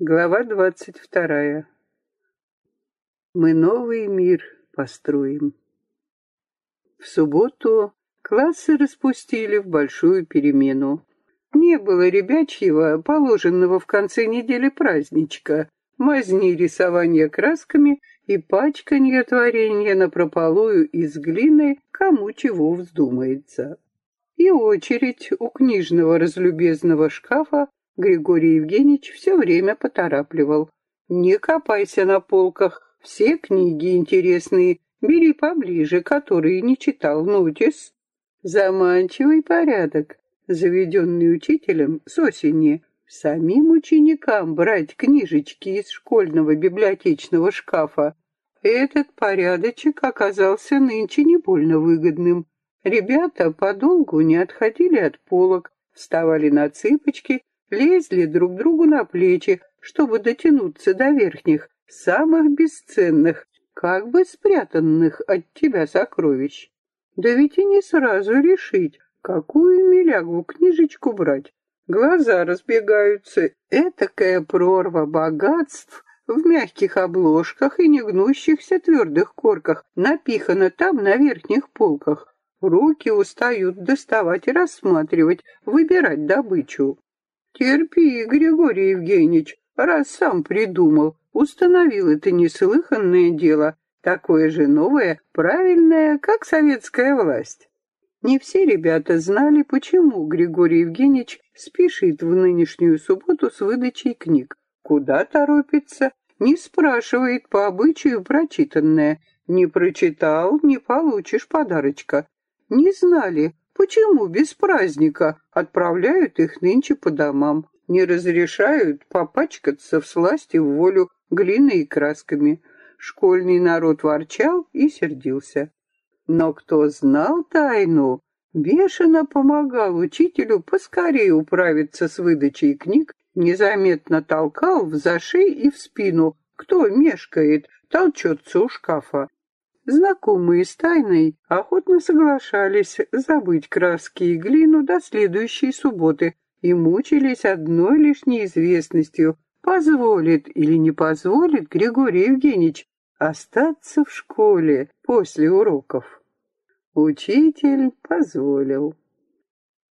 Глава двадцать вторая. Мы новый мир построим. В субботу классы распустили в большую перемену. Не было ребячьего, положенного в конце недели праздничка, мазни рисования красками и пачканье творения напропалую из глины, кому чего вздумается. И очередь у книжного разлюбезного шкафа Григорий Евгеньевич все время поторапливал. «Не копайся на полках, все книги интересные, бери поближе, которые не читал Нотис». Заманчивый порядок, заведенный учителем с осени. Самим ученикам брать книжечки из школьного библиотечного шкафа. Этот порядочек оказался нынче не больно выгодным. Ребята подолгу не отходили от полок, вставали на цыпочки лезли друг другу на плечи, чтобы дотянуться до верхних, самых бесценных, как бы спрятанных от тебя сокровищ. Да ведь и не сразу решить, какую милягу книжечку брать. Глаза разбегаются, этакая прорва богатств в мягких обложках и негнущихся твердых корках напихана там на верхних полках. Руки устают доставать и рассматривать, выбирать добычу. Терпи, Григорий Евгеньевич, раз сам придумал, установил это неслыханное дело, такое же новое, правильное, как советская власть. Не все ребята знали, почему Григорий Евгеньевич спешит в нынешнюю субботу с выдачей книг, куда торопится, не спрашивает по обычаю прочитанное, не прочитал, не получишь подарочка. Не знали, Почему без праздника отправляют их нынче по домам? Не разрешают попачкаться в сласти в волю глиной и красками. Школьный народ ворчал и сердился. Но кто знал тайну, бешено помогал учителю поскорее управиться с выдачей книг, незаметно толкал в зашей и в спину. Кто мешкает, толчется у шкафа. Знакомые с тайной охотно соглашались забыть краски и глину до следующей субботы и мучились одной лишь неизвестностью, позволит или не позволит Григорий Евгеньевич остаться в школе после уроков. Учитель позволил.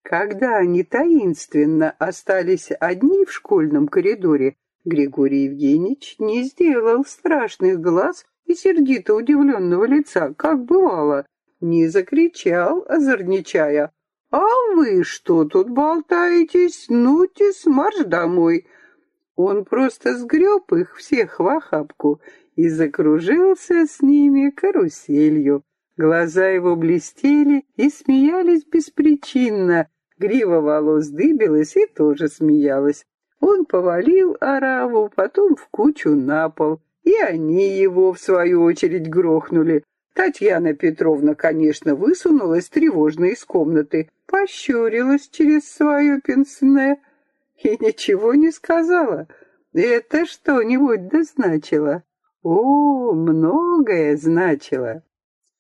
Когда они таинственно остались одни в школьном коридоре, Григорий Евгеньевич не сделал страшных глаз и сердито удивленного лица, как бывало, не закричал, озорничая. «А вы что тут болтаетесь? Ну-тесь, марш домой!» Он просто сгреб их всех в охапку и закружился с ними каруселью. Глаза его блестели и смеялись беспричинно. Грива волос дыбилась и тоже смеялась. Он повалил ораву, потом в кучу на пол. И они его, в свою очередь, грохнули. Татьяна Петровна, конечно, высунулась тревожно из комнаты, пощурилась через свое пенсне и ничего не сказала. Это что-нибудь да значило? О, многое значило.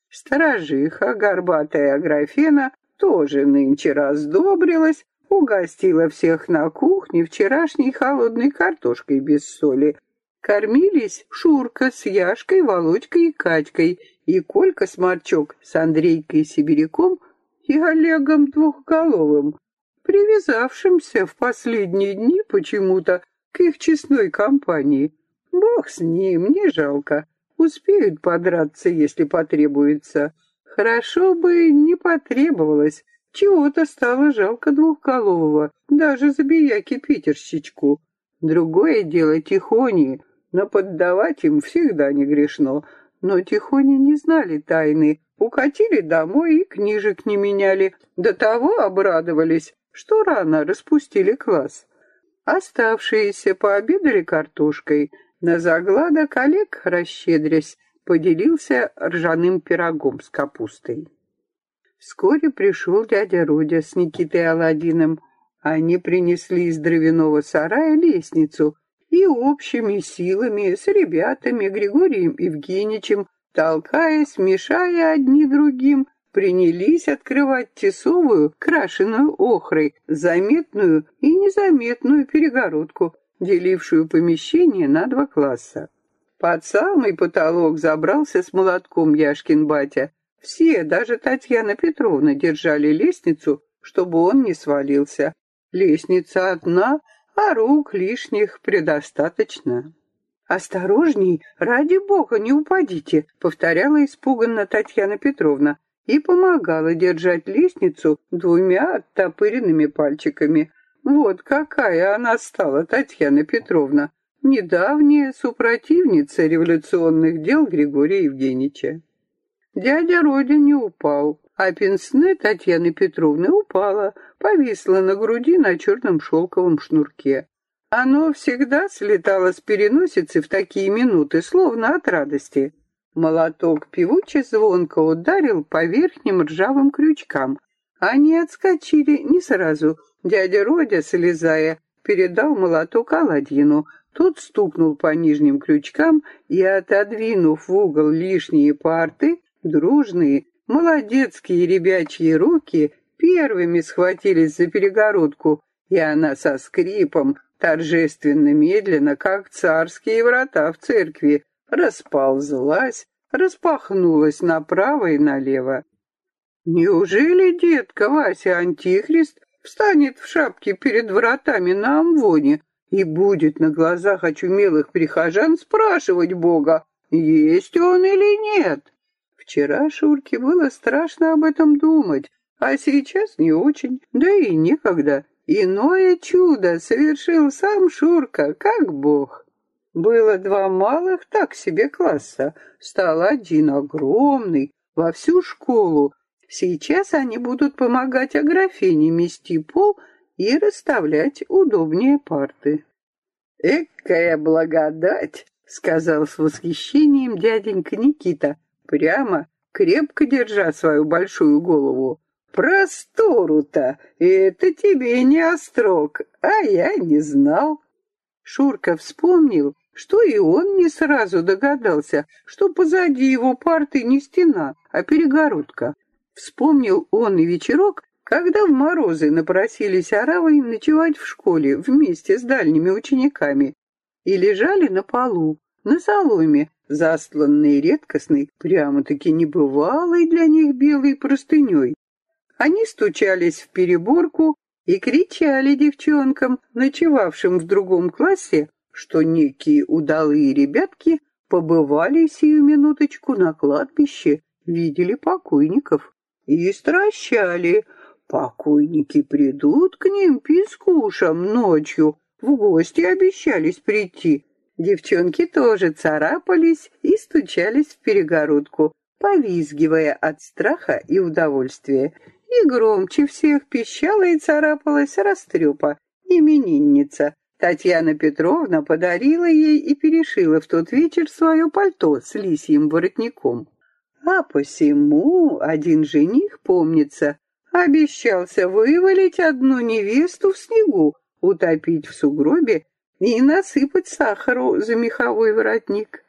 Сторожиха, горбатая Аграфена, тоже нынче раздобрилась, угостила всех на кухне вчерашней холодной картошкой без соли, Кормились Шурка с Яшкой, Володькой и Катькой, и Колька Сморчок с Андрейкой Сибиряком и Олегом Двухголовым, привязавшимся в последние дни почему-то к их честной компании. Бог с ним, не жалко. Успеют подраться, если потребуется. Хорошо бы не потребовалось. Чего-то стало жалко Двухголового, даже забияки Питерщичку. Другое дело Тихони, но поддавать им всегда не грешно. Но тихони не знали тайны, укатили домой и книжек не меняли. До того обрадовались, что рано распустили класс. Оставшиеся пообедали картошкой. На загладок Олег, расщедрясь, поделился ржаным пирогом с капустой. Вскоре пришел дядя Родя с Никитой Аладдиным. Они принесли из дровяного сарая лестницу, и общими силами с ребятами Григорием Евгеньевичем, толкаясь, мешая одни другим, принялись открывать тесовую, крашеную охрой, заметную и незаметную перегородку. делившую помещение на два класса. Под самый потолок забрался с молотком Яшкин батя. Все, даже Татьяна Петровна, держали лестницу, чтобы он не свалился. Лестница одна, а рук лишних предостаточно. «Осторожней, ради бога, не упадите», — повторяла испуганно Татьяна Петровна и помогала держать лестницу двумя оттопыренными пальчиками. Вот какая она стала, Татьяна Петровна, недавняя супротивница революционных дел Григория Евгеньевича. Дядя Родя не упал, а пенсне Татьяны Петровны упала, повисла на груди на черном шелковом шнурке. Оно всегда слетало с переносицы в такие минуты, словно от радости. Молоток певуче звонко ударил по верхним ржавым крючкам. Они отскочили не сразу. Дядя Родя, слезая, передал молоток Аладдину. Тот стукнул по нижним крючкам и, отодвинув в угол лишние парты, дружные, молодецкие ребячьи руки первыми схватились за перегородку, и она со скрипом, торжественно медленно, как царские врата в церкви, расползлась, распахнулась направо и налево. Неужели детка Вася Антихрист встанет в шапке перед вратами на Амвоне и будет на глазах очумелых прихожан спрашивать Бога, есть он или нет? Вчера Шурке было страшно об этом думать, а сейчас не очень, да и некогда. Иное чудо совершил сам Шурка, как Бог. Было два малых так себе класса, стал один огромный, во всю школу. Сейчас они будут помогать Аграфене мести пол и расставлять удобнее парты. «Экая благодать!» — сказал с восхищением дяденька Никита, прямо, крепко держа свою большую голову. «Простору-то! Это тебе не острог, а я не знал!» Шурка вспомнил, что и он не сразу догадался, что позади его парты не стена, а перегородка. Вспомнил он и вечерок, когда в морозы напросились оравой ночевать в школе вместе с дальними учениками и лежали на полу, на соломе, застланные редкостной, прямо-таки небывалой для них белой простыней. Они стучались в переборку и кричали девчонкам, ночевавшим в другом классе, что некие удалые ребятки побывали сию минуточку на кладбище, видели покойников и стращали. Покойники придут к ним пискушам ночью, в гости обещались прийти. Девчонки тоже царапались и стучались в перегородку, повизгивая от страха и удовольствия. И громче всех пищала и царапалась растрепа, именинница, Татьяна Петровна подарила ей и перешила в тот вечер свое пальто с лисьим воротником. А посему один жених, помнится, обещался вывалить одну невесту в снегу, утопить в сугробе и насыпать сахару за меховой воротник.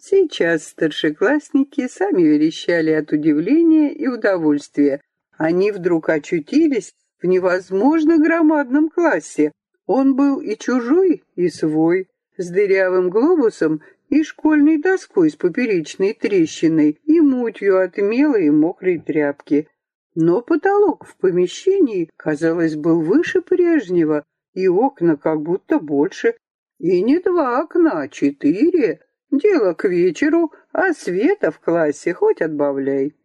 Сейчас старшеклассники сами верещали от удивления и удовольствия. Они вдруг очутились в невозможно громадном классе, он был и чужой, и свой, с дырявым глобусом и школьной доской с поперечной трещиной и мутью от мела и мокрой тряпки. Но потолок в помещении, казалось, был выше прежнего, и окна как будто больше. И не два окна, а четыре. Дело к вечеру, а света в классе хоть отбавляй.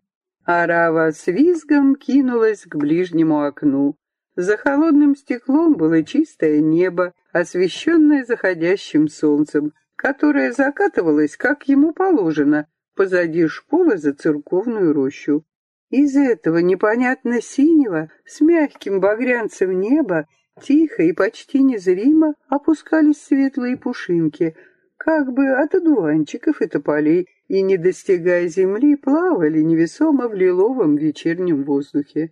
Арава с визгом кинулась к ближнему окну. За холодным стеклом было чистое небо, освещенное заходящим солнцем, которое закатывалось, как ему положено, позади школы за церковную рощу. Из этого непонятно синего, с мягким багрянцем неба, тихо и почти незримо опускались светлые пушинки, как бы от одуванчиков и тополей, и, не достигая земли, плавали невесомо в лиловом вечернем воздухе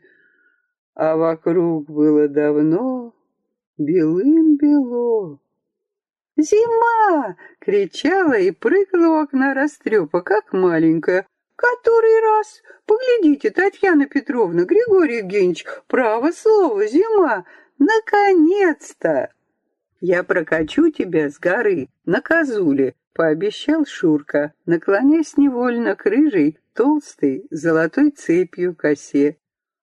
а вокруг было давно белым-бело. «Зима!» — кричала и прыгала у окна растрепа, как маленькая. «Который раз? Поглядите, Татьяна Петровна, Григорий Евгеньевич, право слово, зима! Наконец-то!» Я прокачу тебя с горы на козуле, пообещал Шурка, наклоняясь невольно к рыжей, толстой, золотой цепью косе.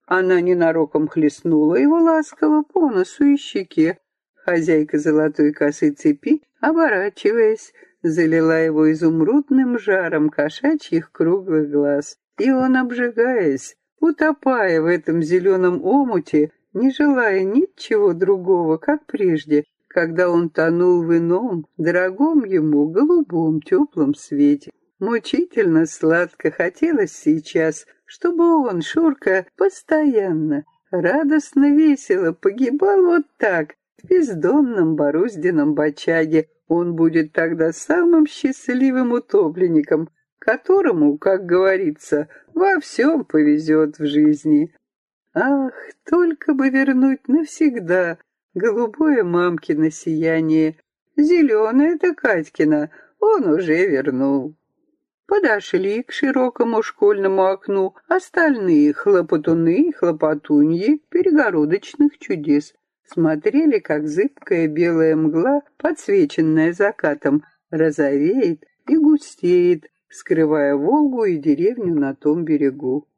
Она ненароком хлестнула его ласково по носу и щеке. Хозяйка золотой косы цепи, оборачиваясь, залила его изумрудным жаром кошачьих круглых глаз. И он, обжигаясь, утопая в этом зеленом омуте, не желая ничего другого, как прежде, когда он тонул в ином, дорогом ему, голубом, теплом свете. Мучительно сладко хотелось сейчас, чтобы он, Шурка, постоянно, радостно, весело погибал вот так, в бездомном боруздином бочаге. Он будет тогда самым счастливым утопленником, которому, как говорится, во всем повезет в жизни. Ах, только бы вернуть навсегда голубое мамкино сияние. Зеленое-то Катькина он уже вернул. Подошли к широкому школьному окну остальные хлопотуны и хлопотуньи перегородочных чудес. Смотрели, как зыбкая белая мгла, подсвеченная закатом, розовеет и густеет, скрывая Волгу и деревню на том берегу.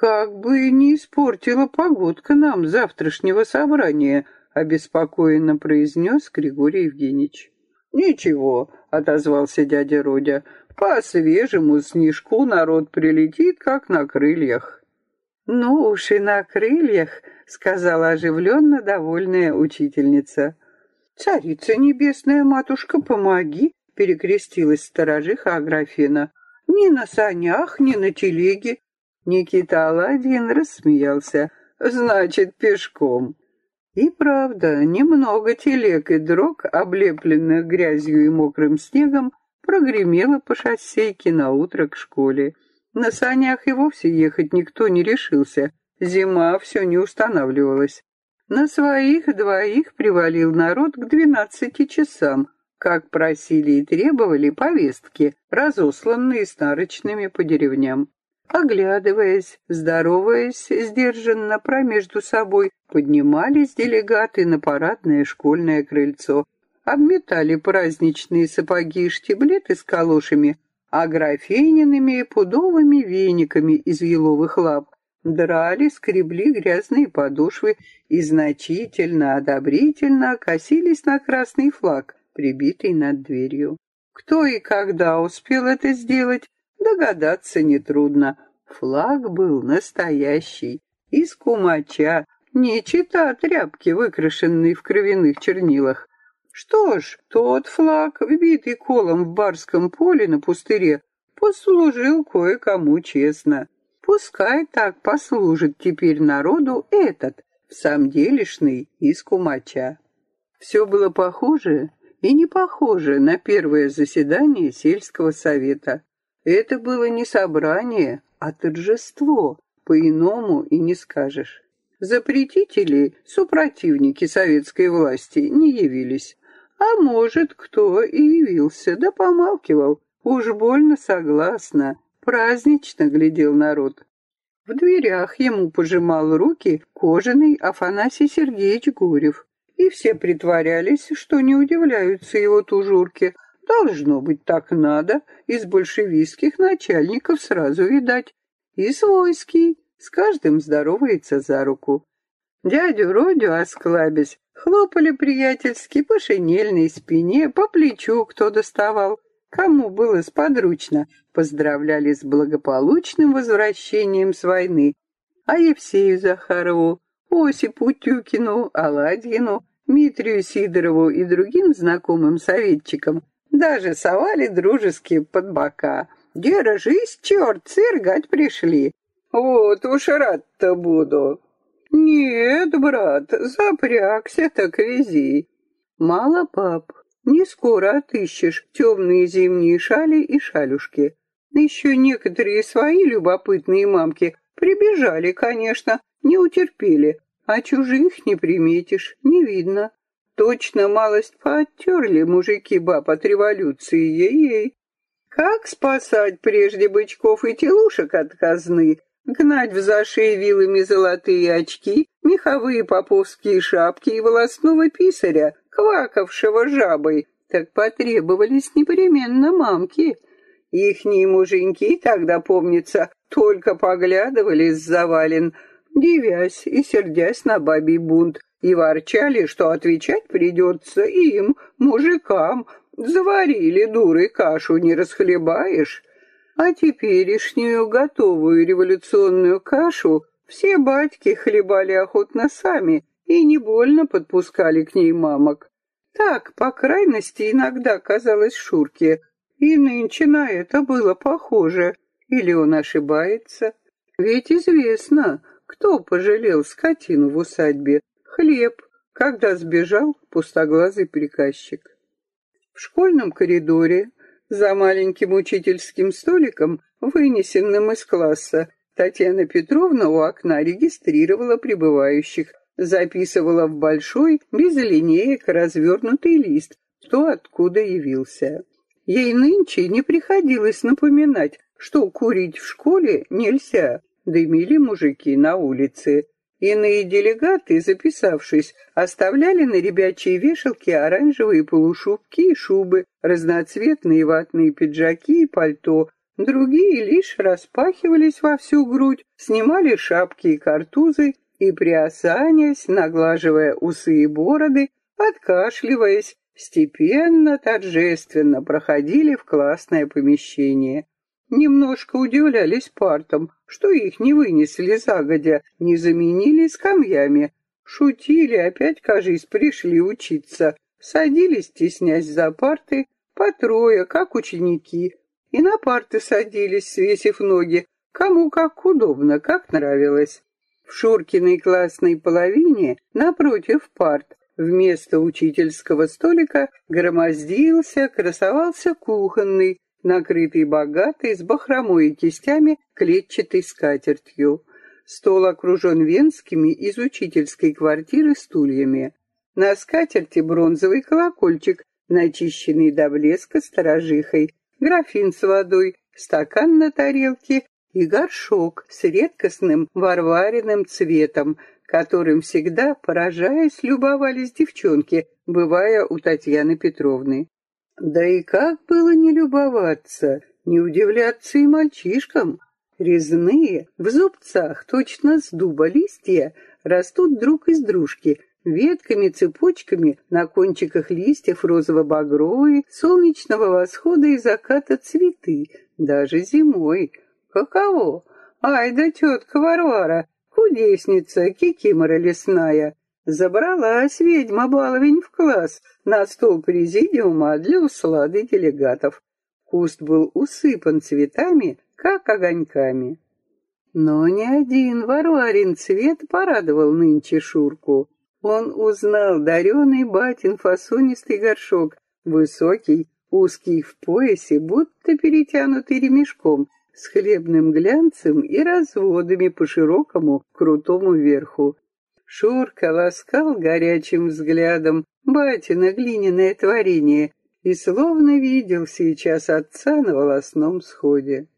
«Как бы не испортила погодка нам завтрашнего собрания», — обеспокоенно произнес Григорий Евгеньевич. «Ничего», — отозвался дядя Родя, — «по свежему снежку народ прилетит, как на крыльях». «Ну уж и на крыльях», — сказала оживленно довольная учительница. «Царица небесная, матушка, помоги!» — перекрестилась сторожиха Аграфена. «Ни на санях, ни на телеге». Никита Аладдин рассмеялся. «Значит, пешком». И правда, немного телег и дрог, облепленных грязью и мокрым снегом, прогремело по шоссейке на утро к школе. На санях и вовсе ехать никто не решился. Зима все не устанавливалась. На своих двоих привалил народ к двенадцати часам, как просили и требовали повестки, разосланные старочными по деревням. Оглядываясь, здороваясь сдержанно промежду собой, поднимались делегаты на парадное школьное крыльцо, обметали праздничные сапоги и штиблеты с калошами, а графейниными и пудовыми вениками из еловых лап драли, скребли грязные подошвы и значительно, одобрительно косились на красный флаг, прибитый над дверью. Кто и когда успел это сделать, Догадаться нетрудно. Флаг был настоящий, из кумача, не чита тряпки, выкрашенной в кровяных чернилах. Что ж, тот флаг, вбитый колом в барском поле на пустыре, послужил кое-кому честно. Пускай так послужит теперь народу этот, в самом делешный, из кумача. Все было похоже и не похоже на первое заседание сельского совета. Это было не собрание, а торжество, по-иному и не скажешь. Запретители, супротивники советской власти, не явились. А может, кто и явился, да помалкивал. Уж больно согласно, празднично глядел народ. В дверях ему пожимал руки кожаный Афанасий Сергеевич Гурев. И все притворялись, что не удивляются его тужурке, Должно быть, так надо. Из большевистских начальников сразу видать. И свойский. С каждым здоровается за руку. Дядю Родю, осклабясь, хлопали приятельски по шинельной спине, по плечу кто доставал. Кому было сподручно, поздравляли с благополучным возвращением с войны. А Евсею Захарову, Осипу Тюкину, Аладьину, Дмитрию Сидорову и другим знакомым советчикам даже совали дружески под бока. Держись, черт, сыргать пришли. Вот уж рад-то буду. Нет, брат, запрягся, так вези. Мало, пап, не скоро отыщешь темные зимние шали и шалюшки. Еще некоторые свои любопытные мамки прибежали, конечно, не утерпели, а чужих не приметишь, не видно. Точно малость пооттерли мужики баб от революции, ей-ей. Как спасать прежде бычков и телушек от казны, гнать в зашей вилами золотые очки, меховые поповские шапки и волосного писаря, квакавшего жабой, так потребовались непременно мамки. Ихние муженьки тогда, помнится, только поглядывали с завален, дивясь и сердясь на бабий бунт, и ворчали, что отвечать придется им, мужикам. Заварили, дуры, кашу не расхлебаешь. А теперешнюю готовую революционную кашу все батьки хлебали охотно сами и не больно подпускали к ней мамок. Так, по крайности, иногда казалось Шурке, и нынче на это было похоже. Или он ошибается? Ведь известно, кто пожалел скотину в усадьбе. Хлеб, когда сбежал пустоглазый приказчик. В школьном коридоре за маленьким учительским столиком, вынесенным из класса, Татьяна Петровна у окна регистрировала прибывающих, записывала в большой, без линеек, развернутый лист, кто откуда явился. Ей нынче не приходилось напоминать, что курить в школе нельзя, дымили мужики на улице. Иные делегаты, записавшись, оставляли на ребячьей вешалке оранжевые полушубки и шубы, разноцветные ватные пиджаки и пальто. Другие лишь распахивались во всю грудь, снимали шапки и картузы и, приосанясь, наглаживая усы и бороды, откашливаясь, степенно, торжественно проходили в классное помещение. Немножко удивлялись партам, что их не вынесли загодя, не заменили скамьями. Шутили, опять, кажись, пришли учиться. Садились, теснясь за парты, по трое, как ученики, и на парты садились, свесив ноги, кому как удобно, как нравилось. В Шуркиной классной половине, напротив парт, Вместо учительского столика громоздился, красовался кухонный, накрытый богатой, с бахромой и кистями, клетчатой скатертью. Стол окружен венскими из учительской квартиры стульями. На скатерти бронзовый колокольчик, начищенный до блеска сторожихой, графин с водой, стакан на тарелке и горшок с редкостным варваренным цветом, которым всегда, поражаясь, любовались девчонки, бывая у Татьяны Петровны. Да и как было не любоваться, не удивляться и мальчишкам. Резные, в зубцах, точно с дуба листья, растут друг из дружки, ветками-цепочками на кончиках листьев розово-багровые, солнечного восхода и заката цветы, даже зимой. Каково? Ай да тетка Варвара, Кудесница, кикимора лесная. Забралась ведьма-баловень в класс на стол президиума для услады делегатов. Куст был усыпан цветами, как огоньками. Но ни один Варварин цвет порадовал нынче Шурку. Он узнал дареный батин фасонистый горшок, высокий, узкий в поясе, будто перетянутый ремешком, с хлебным глянцем и разводами по широкому крутому верху. Шурка ласкал горячим взглядом батина глиняное творение и словно видел сейчас отца на волосном сходе.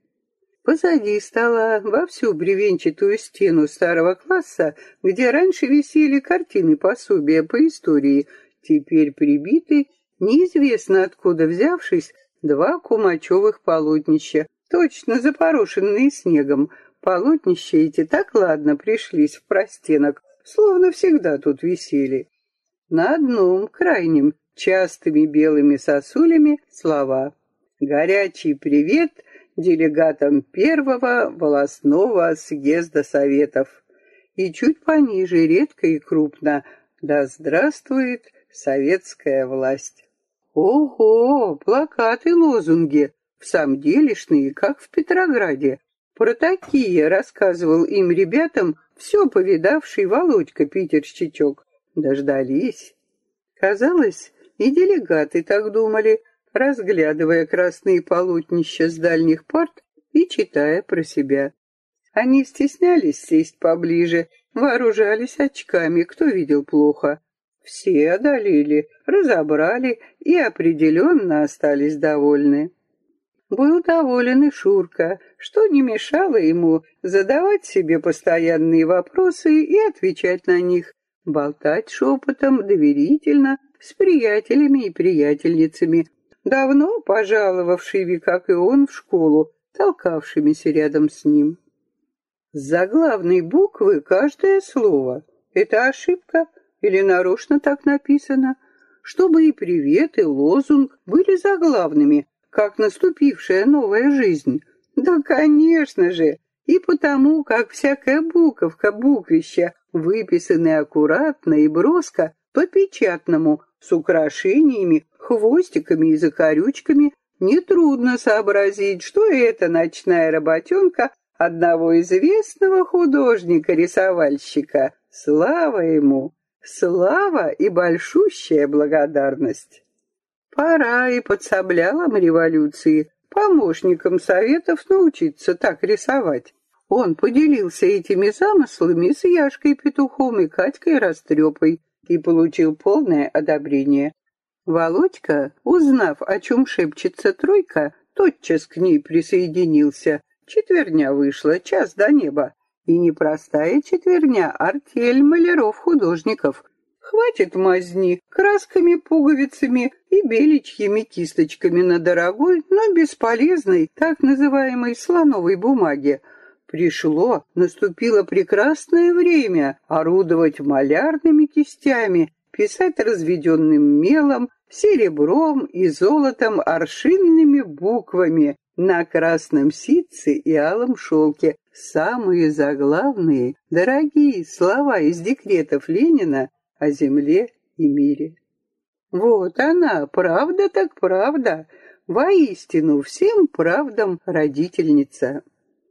Позади стола, во всю бревенчатую стену старого класса, где раньше висели картины пособия по истории, теперь прибиты, неизвестно откуда взявшись, два кумачевых полотнища, точно запорошенные снегом. Полотнища эти так ладно пришлись в простенок, словно всегда тут висели. На одном, крайнем, частыми белыми сосулями слова «Горячий привет делегатам первого волосного съезда Советов» и чуть пониже, редко и крупно «Да здравствует советская власть». Ого, плакаты, лозунги, в самом делешные, как в Петрограде. Про такие рассказывал им ребятам все повидавший Володька Питерщичок. Дождались. Казалось, и делегаты так думали, разглядывая красные полотнища с дальних парт и читая про себя. Они стеснялись сесть поближе, вооружались очками, кто видел плохо. Все одолели, разобрали и определенно остались довольны. Был доволен и Шурка, что не мешало ему задавать себе постоянные вопросы и отвечать на них, болтать шепотом, доверительно, с приятелями и приятельницами, давно пожаловавшими, как и он, в школу, толкавшимися рядом с ним. С заглавной буквы каждое слово. Это ошибка или нарочно так написано? Чтобы и привет, и лозунг были заглавными, как наступившая новая жизнь. Да, конечно же, и потому, как всякая буковка, буквища, выписаны аккуратно и броско, по-печатному, с украшениями, хвостиками и закорючками, нетрудно сообразить, что это ночная работенка одного известного художника-рисовальщика. Слава ему! Слава и большущая благодарность! Пора и подсоблялам революции, помощникам советов научиться так рисовать. Он поделился этими замыслами с Яшкой Петухом и Катькой Растрепой и получил полное одобрение. Володька, узнав, о чем шепчется тройка, тотчас к ней присоединился. Четверня вышла, час до неба. И непростая четверня, артель маляров-художников. Хватит мазни красками, пуговицами и беличьими кисточками на дорогой, но бесполезной, так называемой слоновой бумаге. Пришло, наступило прекрасное время орудовать малярными кистями, писать разведенным мелом, серебром и золотом аршинными буквами на красном ситце и алом шелке самые заглавные, дорогие слова из декретов Ленина о земле и мире. Вот она, правда так правда, воистину всем правдам родительница.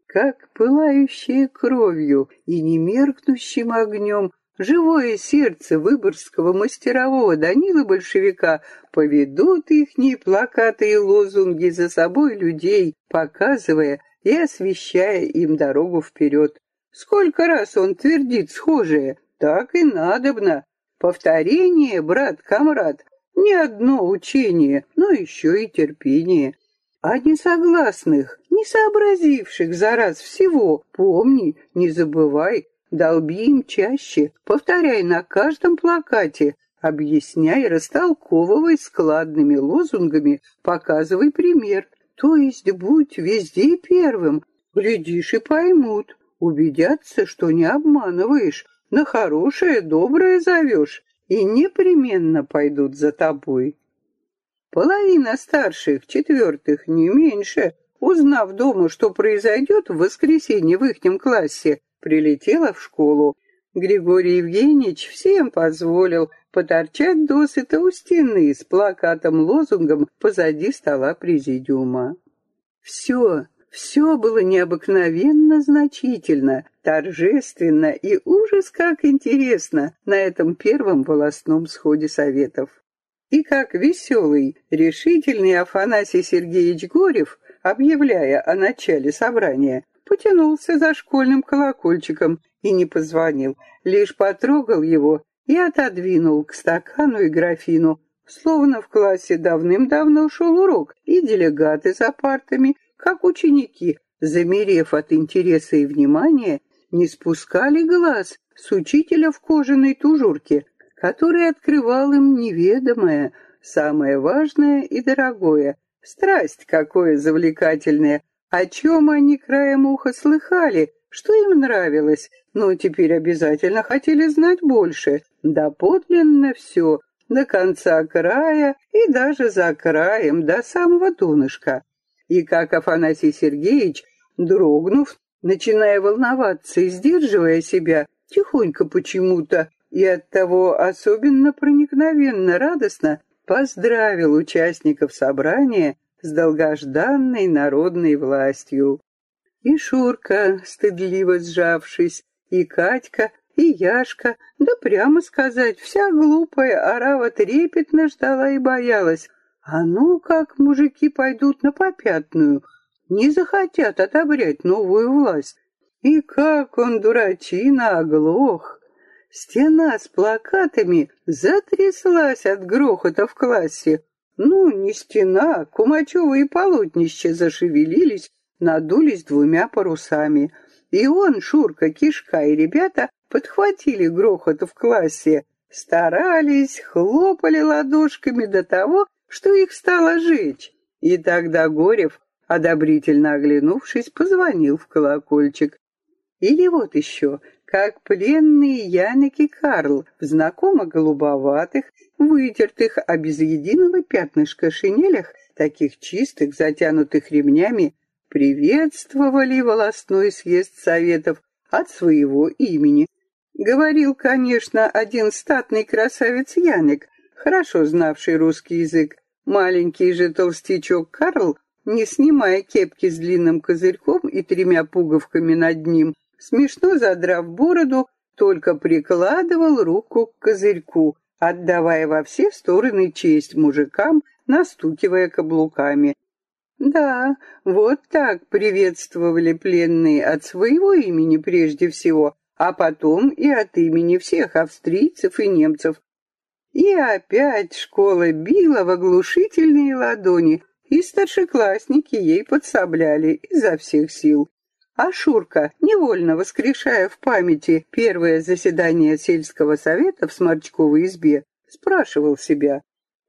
Как пылающая кровью и немеркнущим огнем живое сердце выборгского мастерового Данила Большевика поведут ихние плакаты и лозунги за собой людей, показывая и освещая им дорогу вперед. Сколько раз он твердит схожее, так и надобно. Повторение, брат-камрад, не одно учение, но еще и терпение. А несогласных, не сообразивших за раз всего, помни, не забывай, долби им чаще, повторяй на каждом плакате, объясняй, растолковывай складными лозунгами, показывай пример. То есть будь везде первым, глядишь и поймут, убедятся, что не обманываешь, на хорошее, доброе зовешь, и непременно пойдут за тобой. Половина старших, четвертых, не меньше, узнав дома, что произойдет в воскресенье в ихнем классе, прилетела в школу. Григорий Евгеньевич всем позволил поторчать досыта у стены с плакатом-лозунгом позади стола президиума. Все, все было необыкновенно значительно, торжественно и ужас как интересно на этом первом волосном сходе советов. И как веселый, решительный Афанасий Сергеевич Горев, объявляя о начале собрания, потянулся за школьным колокольчиком и не позвонил, лишь потрогал его и отодвинул к стакану и графину, словно в классе давным-давно шел урок, и делегаты за партами, как ученики, замерев от интереса и внимания, не спускали глаз с учителя в кожаной тужурке, который открывал им неведомое, самое важное и дорогое, страсть какое завлекательное, о чем они краем уха слыхали, что им нравилось, но теперь обязательно хотели знать больше, да подлинно все, до конца края и даже за краем, до самого донышка. И как Афанасий Сергеевич, дрогнув, начиная волноваться и сдерживая себя, тихонько почему-то и оттого особенно проникновенно радостно поздравил участников собрания с долгожданной народной властью. И Шурка, стыдливо сжавшись, и Катька, и Яшка, да прямо сказать, вся глупая орава трепетно ждала и боялась. А ну как мужики пойдут на попятную, не захотят отобрать новую власть. И как он, дурачина, оглох. Стена с плакатами затряслась от грохота в классе. Ну, не стена, кумачевые полотнища зашевелились, надулись двумя парусами. И он, Шурка, Кишка и ребята подхватили грохот в классе, старались, хлопали ладошками до того, что их стало жечь. И тогда Горев, одобрительно оглянувшись, позвонил в колокольчик. Или вот еще, как пленные Яник и Карл в знакомо голубоватых, вытертых, а без единого пятнышка шинелях, таких чистых, затянутых ремнями, приветствовали волосной съезд советов от своего имени. Говорил, конечно, один статный красавец Яник, хорошо знавший русский язык. Маленький же толстячок Карл, не снимая кепки с длинным козырьком и тремя пуговками над ним, смешно задрав бороду, только прикладывал руку к козырьку, отдавая во все стороны честь мужикам, настукивая каблуками. Да, вот так приветствовали пленные от своего имени прежде всего, а потом и от имени всех австрийцев и немцев. И опять школа била в оглушительные ладони, и старшеклассники ей подсобляли изо всех сил. А Шурка, невольно воскрешая в памяти первое заседание сельского совета в Сморчковой избе, спрашивал себя,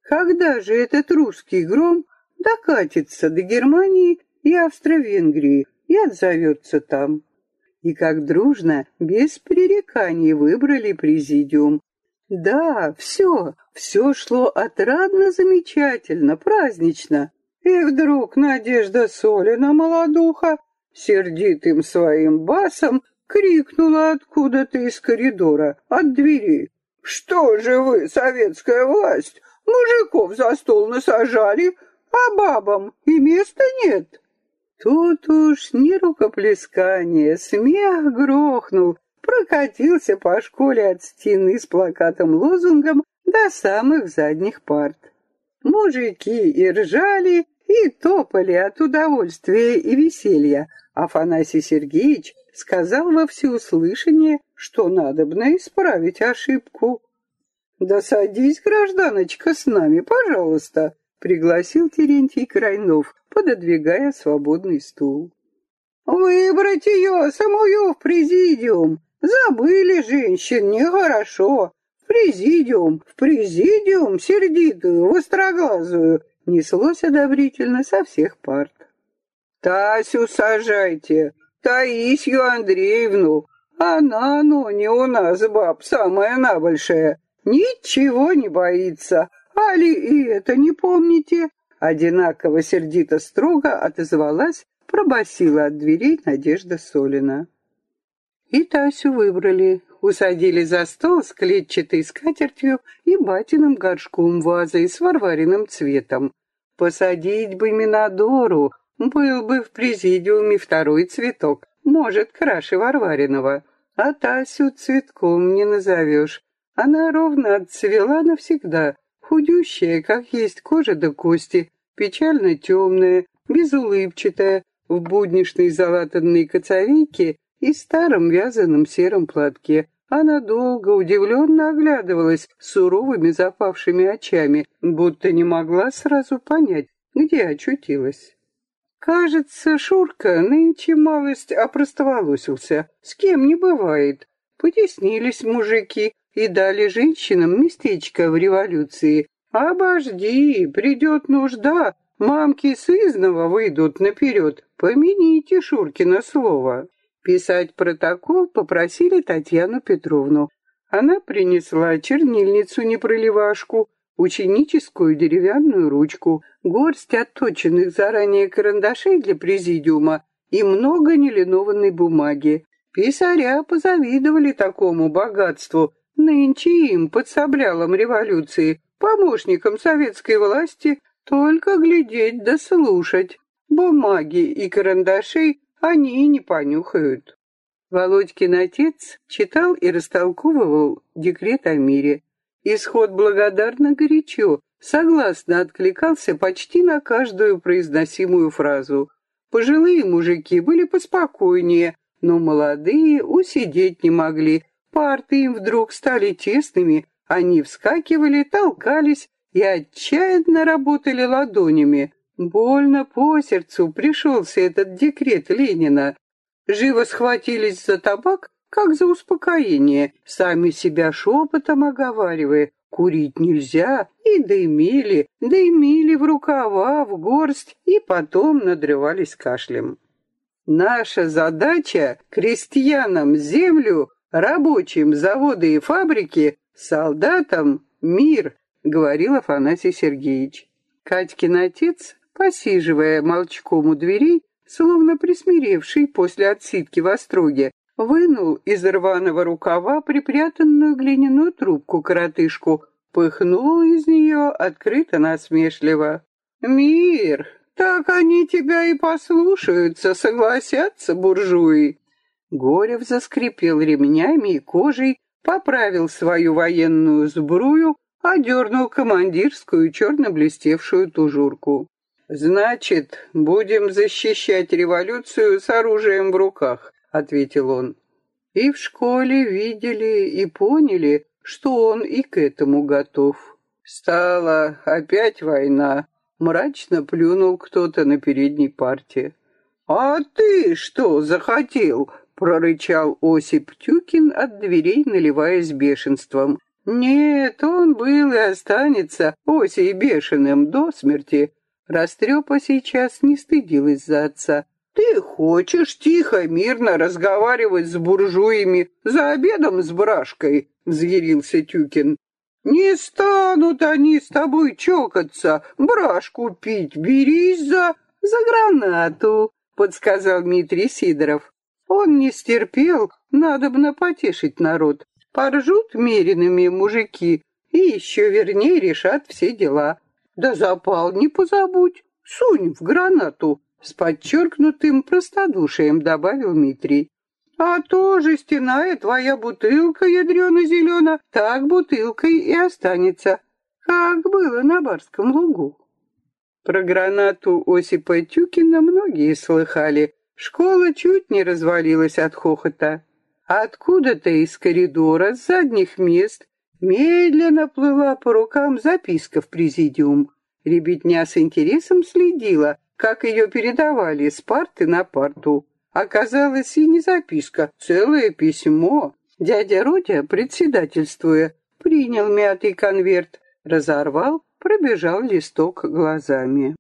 когда же этот русский гром докатится до Германии и Австро-Венгрии и отзовется там. И как дружно, без пререканий выбрали президиум. Да, все, все шло отрадно замечательно, празднично. И вдруг Надежда Солина, молодуха, сердитым своим басом крикнула откуда-то из коридора, от двери. «Что же вы, советская власть, мужиков за стол насажали, а бабам и места нет?» Тут уж ни рукоплескания, смех грохнул, прокатился по школе от стены с плакатом-лозунгом до самых задних парт. Мужики и ржали, и топали от удовольствия и веселья. Афанасий Сергеевич сказал во всеуслышание, что надобно исправить ошибку. «Да садись, гражданочка, с нами, пожалуйста», — пригласил Терентий Крайнов, пододвигая свободный стул. «Выбрать ее самую в президиум! Забыли женщин, нехорошо! В президиум, в президиум, сердитую, востроглазую!» Неслось одобрительно со всех парт. «Тасю сажайте, Таисью Андреевну, она, ну, не у нас, баб, самая набольшая, ничего не боится, али и это не помните?» Одинаково сердито строго отозвалась, пробасила от дверей Надежда Солина. И Тасю выбрали, усадили за стол с клетчатой скатертью и батиным горшком вазой с варвариным цветом. Посадить бы Минадору, был бы в президиуме второй цветок, может, краше Варвариного. А Тасю цветком не назовешь. Она ровно отцвела навсегда, худющая, как есть кожа до кости, печально темная, безулыбчатая, в будничной залатанной коцовейке и старом вязаном сером платке. Она долго удивленно оглядывалась суровыми запавшими очами, будто не могла сразу понять, где очутилась. Кажется, Шурка нынче малость опростоволосился, с кем не бывает. Потеснились мужики и дали женщинам местечко в революции, «Обожди, придет нужда, мамки сызнова выйдут наперед, помяните Шуркино слово». Писать протокол попросили Татьяну Петровну. Она принесла чернильницу-непроливашку, ученическую деревянную ручку, горсть отточенных заранее карандашей для президиума и много нелинованной бумаги. Писаря позавидовали такому богатству, нынче им, под соблялом революции, помощникам советской власти только глядеть да слушать. Бумаги и карандашей они и не понюхают. Володькин отец читал и растолковывал декрет о мире. Исход благодарно горячо, согласно откликался почти на каждую произносимую фразу. Пожилые мужики были поспокойнее, но молодые усидеть не могли. Парты им вдруг стали тесными, они вскакивали, толкались и отчаянно работали ладонями. Больно по сердцу пришелся этот декрет Ленина. Живо схватились за табак, как за успокоение, сами себя шепотом оговаривая, курить нельзя, и дымили, дымили в рукава, в горсть, и потом надрывались кашлем. Наша задача — крестьянам землю, рабочим заводы и фабрики, солдатам мир, говорил Афанасий Сергеевич. Катькин отец, посиживая молчком у дверей, словно присмиревший после отсидки в остроге, вынул из рваного рукава припрятанную глиняную трубку-коротышку, пыхнул из нее открыто насмешливо. «Мир, так они тебя и послушаются, согласятся буржуи!» Горев заскрипел ремнями и кожей, поправил свою военную сбрую, одернул командирскую черно-блестевшую тужурку. «Значит, будем защищать революцию с оружием в руках», — ответил он. И в школе видели и поняли, что он и к этому готов. Стала опять война, мрачно плюнул кто-то на передней парте. «А ты что захотел?» — прорычал Осип Тюкин от дверей, наливаясь бешенством. «Нет, он был и останется Осей бешеным до смерти». Растрепа сейчас не стыдилась за отца. «Ты хочешь тихо, мирно разговаривать с буржуями за обедом с брашкой?» — взъярился Тюкин. «Не станут они с тобой чокаться, брашку пить, берись за...» «За гранату», — подсказал Дмитрий Сидоров. Он не стерпел, надобно потешить народ. Поржут меренными мужики и еще вернее решат все дела. Да запал не позабудь, сунь в гранату, с подчеркнутым простодушием добавил Дмитрий. А то жестяная твоя бутылка, ядрено-зелена, так бутылкой и останется, как было на Барском лугу. Про гранату Осипа Тюкина многие слыхали. Школа чуть не развалилась от хохота. Откуда-то из коридора, с задних мест, медленно плыла по рукам записка в президиум. Ребятня с интересом следила, как ее передавали с парты на парту. Оказалось, и не записка, целое письмо. Дядя Родя, председательствуя, принял мятый конверт, разорвал, пробежал листок глазами.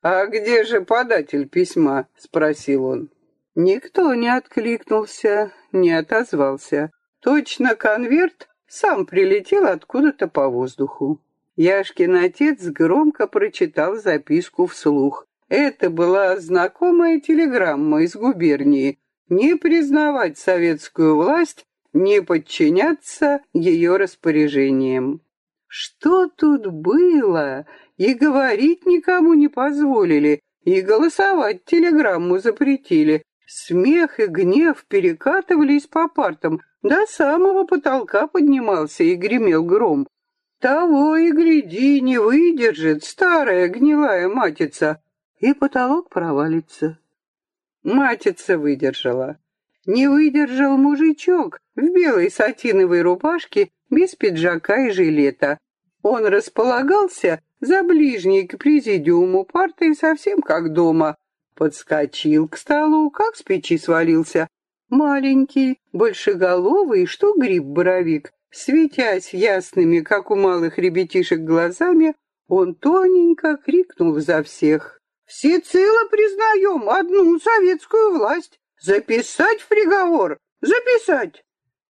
«А где же податель письма?» — спросил он. Никто не откликнулся, не отозвался. Точно конверт сам прилетел откуда-то по воздуху. Яшкин отец громко прочитал записку вслух. Это была знакомая телеграмма из губернии. Не признавать советскую власть, не подчиняться ее распоряжениям. Что тут было? И говорить никому не позволили, и голосовать телеграмму запретили. Смех и гнев перекатывались по партам, до самого потолка поднимался и гремел гром. Того и гляди, не выдержит старая гнилая матица, и потолок провалится. Матица выдержала. Не выдержал мужичок в белой сатиновой рубашке без пиджака и жилета. Он располагался за ближней к президиуму партой совсем как дома. Подскочил к столу, как с печи свалился. Маленький, большеголовый, что гриб-боровик, светясь ясными, как у малых ребятишек, глазами, он тоненько крикнул за всех. Всецело признаем одну советскую власть. Записать в приговор! Записать!»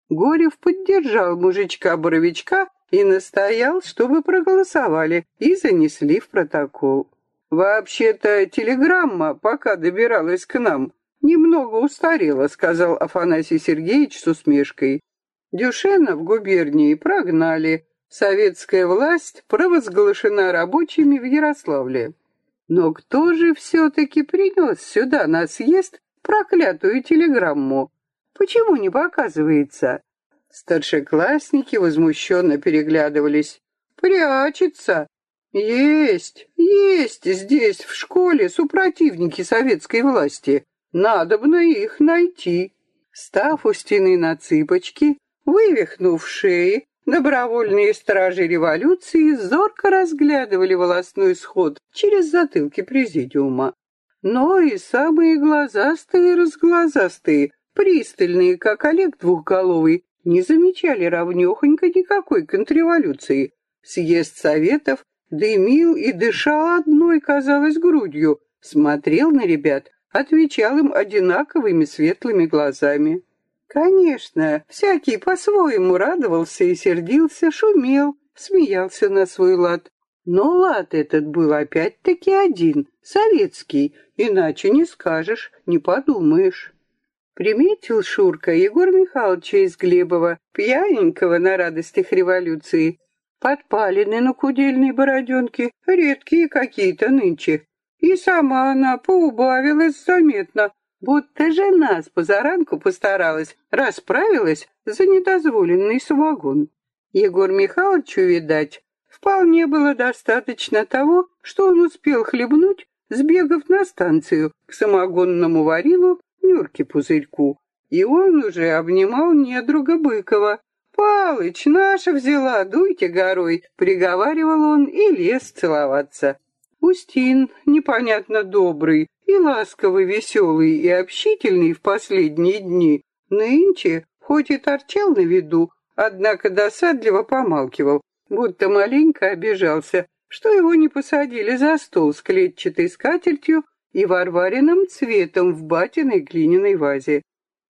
Горев поддержал мужичка-боровичка и настоял, чтобы проголосовали и занесли в протокол. «Вообще-то телеграмма, пока добиралась к нам, немного устарела», сказал Афанасий Сергеевич с усмешкой. Дюшена в губернии прогнали. Советская власть провозглашена рабочими в Ярославле. Но кто же все-таки принес сюда на съезд проклятую телеграмму? Почему не показывается? Старшеклассники возмущенно переглядывались. Прячется. Есть, есть здесь, в школе, супротивники советской власти. Надобно их найти. Став у стены на цыпочки, вывихнув шеи, Добровольные стражи революции зорко разглядывали волосной сход через затылки президиума. Но и самые глазастые разглазастые пристальные, как Олег Двухголовый, не замечали равнехонько никакой контрреволюции. Съезд советов дымил и дышал одной, казалось, грудью, смотрел на ребят, отвечал им одинаковыми светлыми глазами. Конечно, всякий по-своему радовался и сердился, шумел, смеялся на свой лад. Но лад этот был опять-таки один, советский, иначе не скажешь, не подумаешь. Приметил Шурка Егор Михайловича из Глебова, пьяненького на радостях революции. Подпалины на кудельной бороденке, редкие какие-то нынче. И сама она поубавилась заметно, будто жена с позаранку постаралась, расправилась за недозволенный самогон. Егор Михайловичу, видать, вполне было достаточно того, что он успел хлебнуть, сбегав на станцию к самогонному варилу Нюрке Пузырьку. И он уже обнимал недруга Быкова. «Палыч, наша взяла, дуйте горой!» — приговаривал он и лез целоваться. Устин, непонятно добрый, и ласковый, веселый и общительный в последние дни, нынче, хоть и торчал на виду, однако досадливо помалкивал, будто маленько обижался, что его не посадили за стол с клетчатой скатертью и варвариным цветом в батиной глиняной вазе.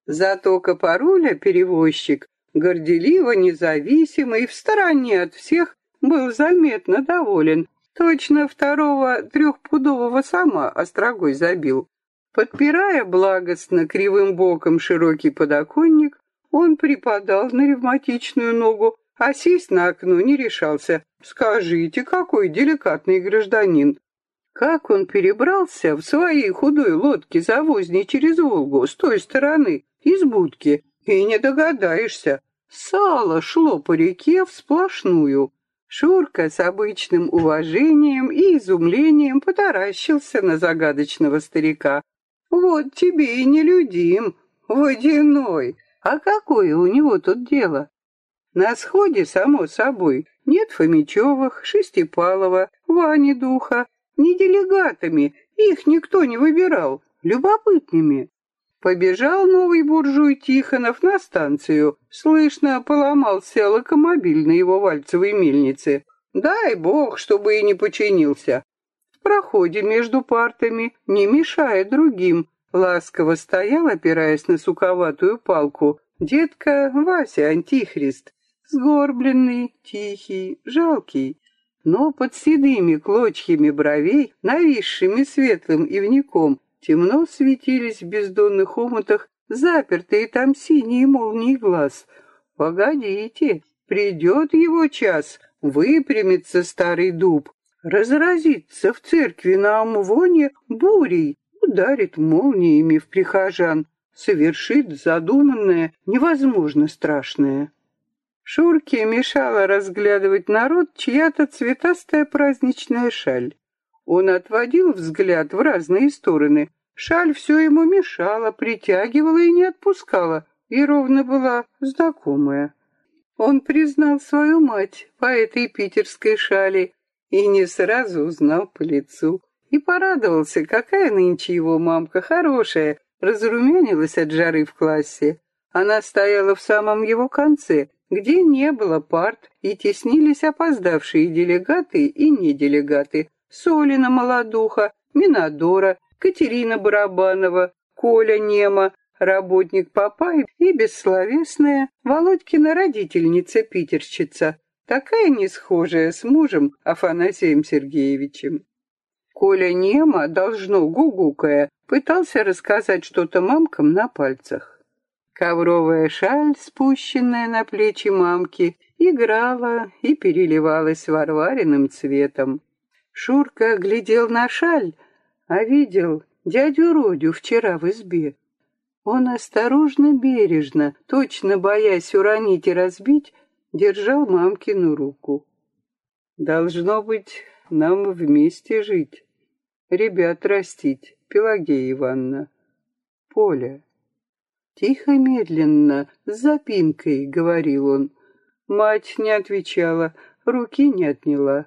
Зато Копоруля, перевозчик, горделиво, независимый, в стороне от всех, был заметно доволен. Точно второго трехпудового сама острогой забил. Подпирая благостно кривым боком широкий подоконник, он припадал на ревматичную ногу, а сесть на окно не решался. Скажите, какой деликатный гражданин. Как он перебрался в своей худой лодке за возней через Волгу с той стороны, из будки, и не догадаешься. Сало шло по реке всплошную. Шурка с обычным уважением и изумлением потаращился на загадочного старика. «Вот тебе и нелюдим, водяной. А какое у него тут дело? На сходе, само собой, нет Фомичевых, Шестипалова, Вани Духа, не делегатами, их никто не выбирал, любопытными. Побежал новый буржуй Тихонов на станцию. Слышно, поломался локомобиль на его вальцевой мельнице. Дай бог, чтобы и не починился. В проходе между партами, не мешая другим, ласково стоял, опираясь на суковатую палку, детка Вася Антихрист, сгорбленный, тихий, жалкий, но под седыми клочьями бровей, нависшими светлым ивником, темно светились в бездонных омутах запертые там синие молнии глаз. Погодите, придет его час, выпрямится старый дуб, разразится в церкви на Амвоне бурей, ударит молниями в прихожан, совершит задуманное, невозможно страшное. Шурке мешала разглядывать народ чья-то цветастая праздничная шаль. Он отводил взгляд в разные стороны. Шаль все ему мешала, притягивала и не отпускала, и ровно была знакомая. Он признал свою мать по этой питерской шали и не сразу узнал по лицу. И порадовался, какая нынче его мамка хорошая, разрумянилась от жары в классе. Она стояла в самом его конце, где не было парт, и теснились опоздавшие делегаты и неделегаты. Солина Молодуха, Минадора, Катерина Барабанова, Коля Нема, работник Папай и бессловесная Володькина родительница-питерщица, такая несхожая с мужем Афанасием Сергеевичем. Коля Нема, должно гугукая, пытался рассказать что-то мамкам на пальцах. Ковровая шаль, спущенная на плечи мамки, играла и переливалась варвариным цветом. Шурка глядел на шаль, а видел дядю Родю вчера в избе. Он осторожно, бережно, точно боясь уронить и разбить, держал мамкину руку. «Должно быть, нам вместе жить, ребят растить, Пелагея Ивановна, Поля». Тихо, медленно, с запинкой, — говорил он. Мать не отвечала, руки не отняла.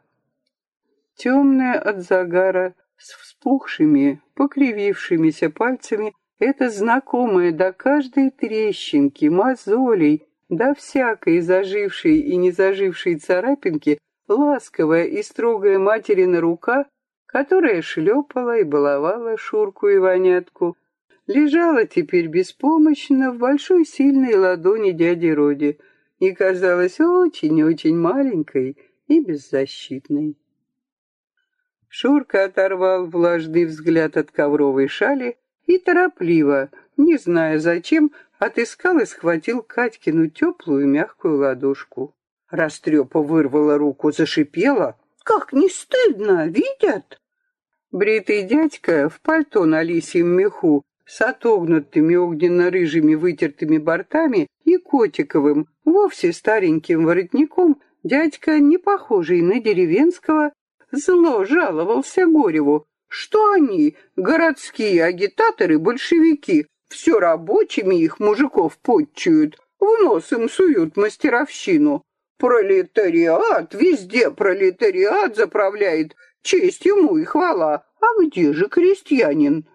Темная от загара, с вспухшими, покривившимися пальцами, Это знакомое до каждой трещинки, мозолей, до всякой зажившей и не зажившей царапинки, ласковая и строгая материна рука, которая шлепала и баловала Шурку и Вонятку, лежала теперь беспомощно в большой сильной ладони дяди Роди и казалась очень-очень маленькой и беззащитной. Шурка оторвал влажный взгляд от ковровой шали и торопливо, не зная зачем, отыскал и схватил Катькину теплую мягкую ладошку. Растрепа вырвала руку, зашипела. «Как не стыдно, видят?» Бритый дядька в пальто на лисьем меху с отогнутыми огненно-рыжими вытертыми бортами и котиковым, вовсе стареньким воротником, дядька, не похожий на деревенского, зло жаловался Гореву, что они, городские агитаторы-большевики, все рабочими их мужиков подчуют, в нос им суют мастеровщину. Пролетариат, везде пролетариат заправляет, честь ему и хвала. А где же крестьянин?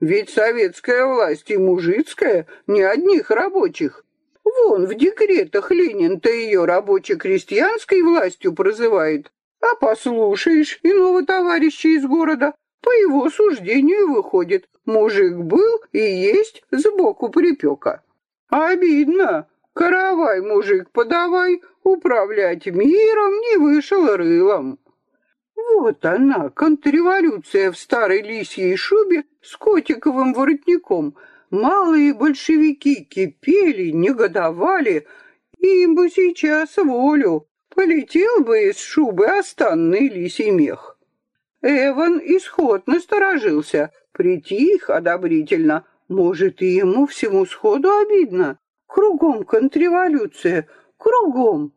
Ведь советская власть и мужицкая не одних рабочих. Вон в декретах Ленин-то ее рабоче-крестьянской властью прозывает. А послушаешь иного товарища из города, по его суждению выходит, мужик был и есть сбоку припека. Обидно. Каравай, мужик, подавай, управлять миром не вышел рылом. Вот она, контрреволюция в старой лисьей шубе с котиковым воротником. Малые большевики кипели, негодовали, им бы сейчас волю. Полетел бы из шубы останный лисий мех. Эван исход насторожился, притих одобрительно. Может, и ему всему сходу обидно. Кругом контрреволюция, кругом.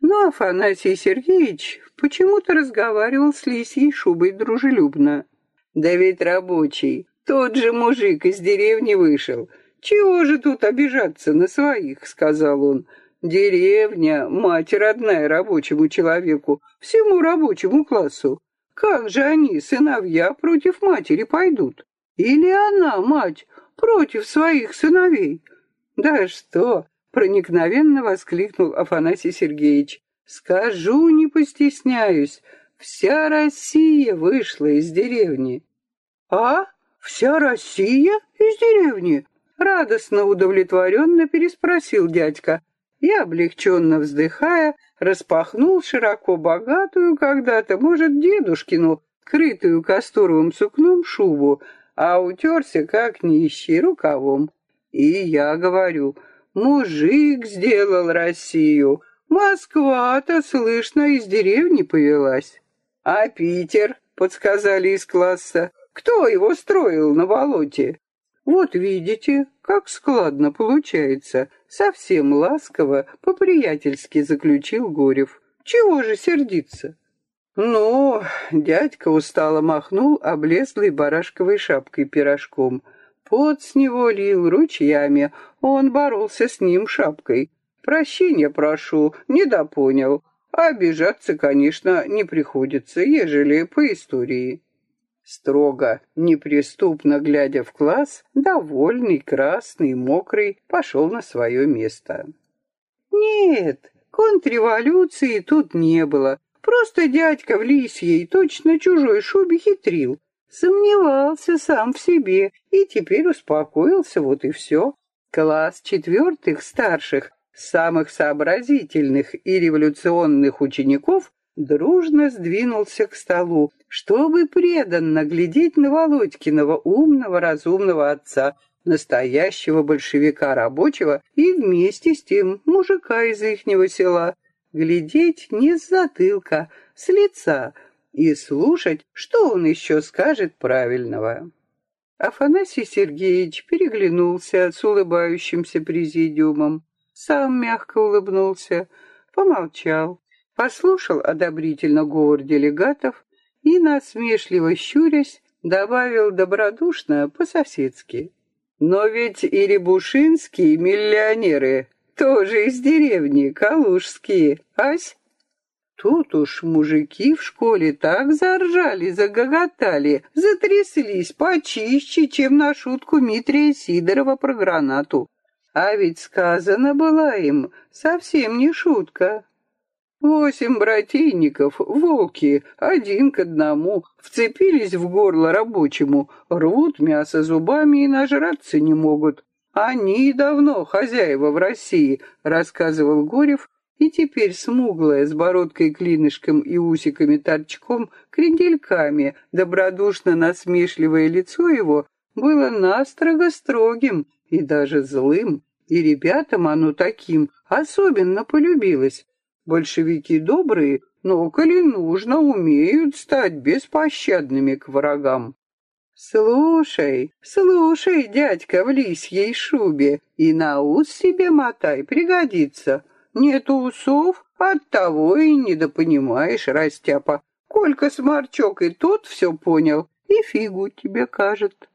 Но Афанасий Сергеевич почему-то разговаривал с лисьей шубой дружелюбно. «Да ведь рабочий, тот же мужик из деревни вышел. Чего же тут обижаться на своих?» — сказал он. «Деревня, мать родная рабочему человеку, всему рабочему классу. Как же они, сыновья, против матери пойдут? Или она, мать, против своих сыновей?» «Да что!» проникновенно воскликнул Афанасий Сергеевич. Скажу, не постесняюсь, вся Россия вышла из деревни. А? Вся Россия из деревни? Радостно удовлетворенно переспросил дядька и, облегченно вздыхая, распахнул широко богатую когда-то, может, дедушкину, крытую касторовым сукном шубу, а утерся, как нищий, рукавом. И я говорю, Мужик сделал Россию. Москва-то, слышно, из деревни повелась. А Питер, подсказали из класса, кто его строил на болоте? Вот видите, как складно получается. Совсем ласково, по-приятельски заключил Горев. Чего же сердиться? Ну, дядька устало махнул облезлой барашковой шапкой пирожком — Пот с него лил ручьями, он боролся с ним шапкой. Прощения прошу, недопонял. А обижаться, конечно, не приходится, ежели по истории. Строго, неприступно глядя в класс, довольный, красный, мокрый, пошел на свое место. Нет, контрреволюции тут не было. Просто дядька в лисьей, точно чужой шубе хитрил. Сомневался сам в себе и теперь успокоился, вот и все. Класс четвертых старших, самых сообразительных и революционных учеников дружно сдвинулся к столу, чтобы преданно глядеть на Володькиного умного, разумного отца, настоящего большевика рабочего и вместе с тем мужика из ихнего села. Глядеть не с затылка, с лица, и слушать, что он еще скажет правильного. Афанасий Сергеевич переглянулся с улыбающимся президиумом, сам мягко улыбнулся, помолчал, послушал одобрительно говор делегатов и, насмешливо щурясь, добавил добродушно по-соседски. «Но ведь и рябушинские миллионеры тоже из деревни, калужские, ась?» Тут уж мужики в школе так заржали, загоготали, затряслись почище, чем на шутку Митрия Сидорова про гранату. А ведь сказано была им совсем не шутка. Восемь братейников, волки, один к одному, вцепились в горло рабочему, рвут мясо зубами и нажраться не могут. Они давно хозяева в России, рассказывал Горев, и теперь смуглая, с бородкой-клинышком и усиками-торчком, крендельками, добродушно насмешливое лицо его было настрого строгим и даже злым, и ребятам оно таким особенно полюбилось. Большевики добрые, но, коли нужно, умеют стать беспощадными к врагам. Слушай, слушай, дядька в лисьей шубе, и на ус себе мотай, пригодится. Нет усов, оттого и недопонимаешь, растяпа. Колька сморчок и тот все понял, и фигу тебе кажет.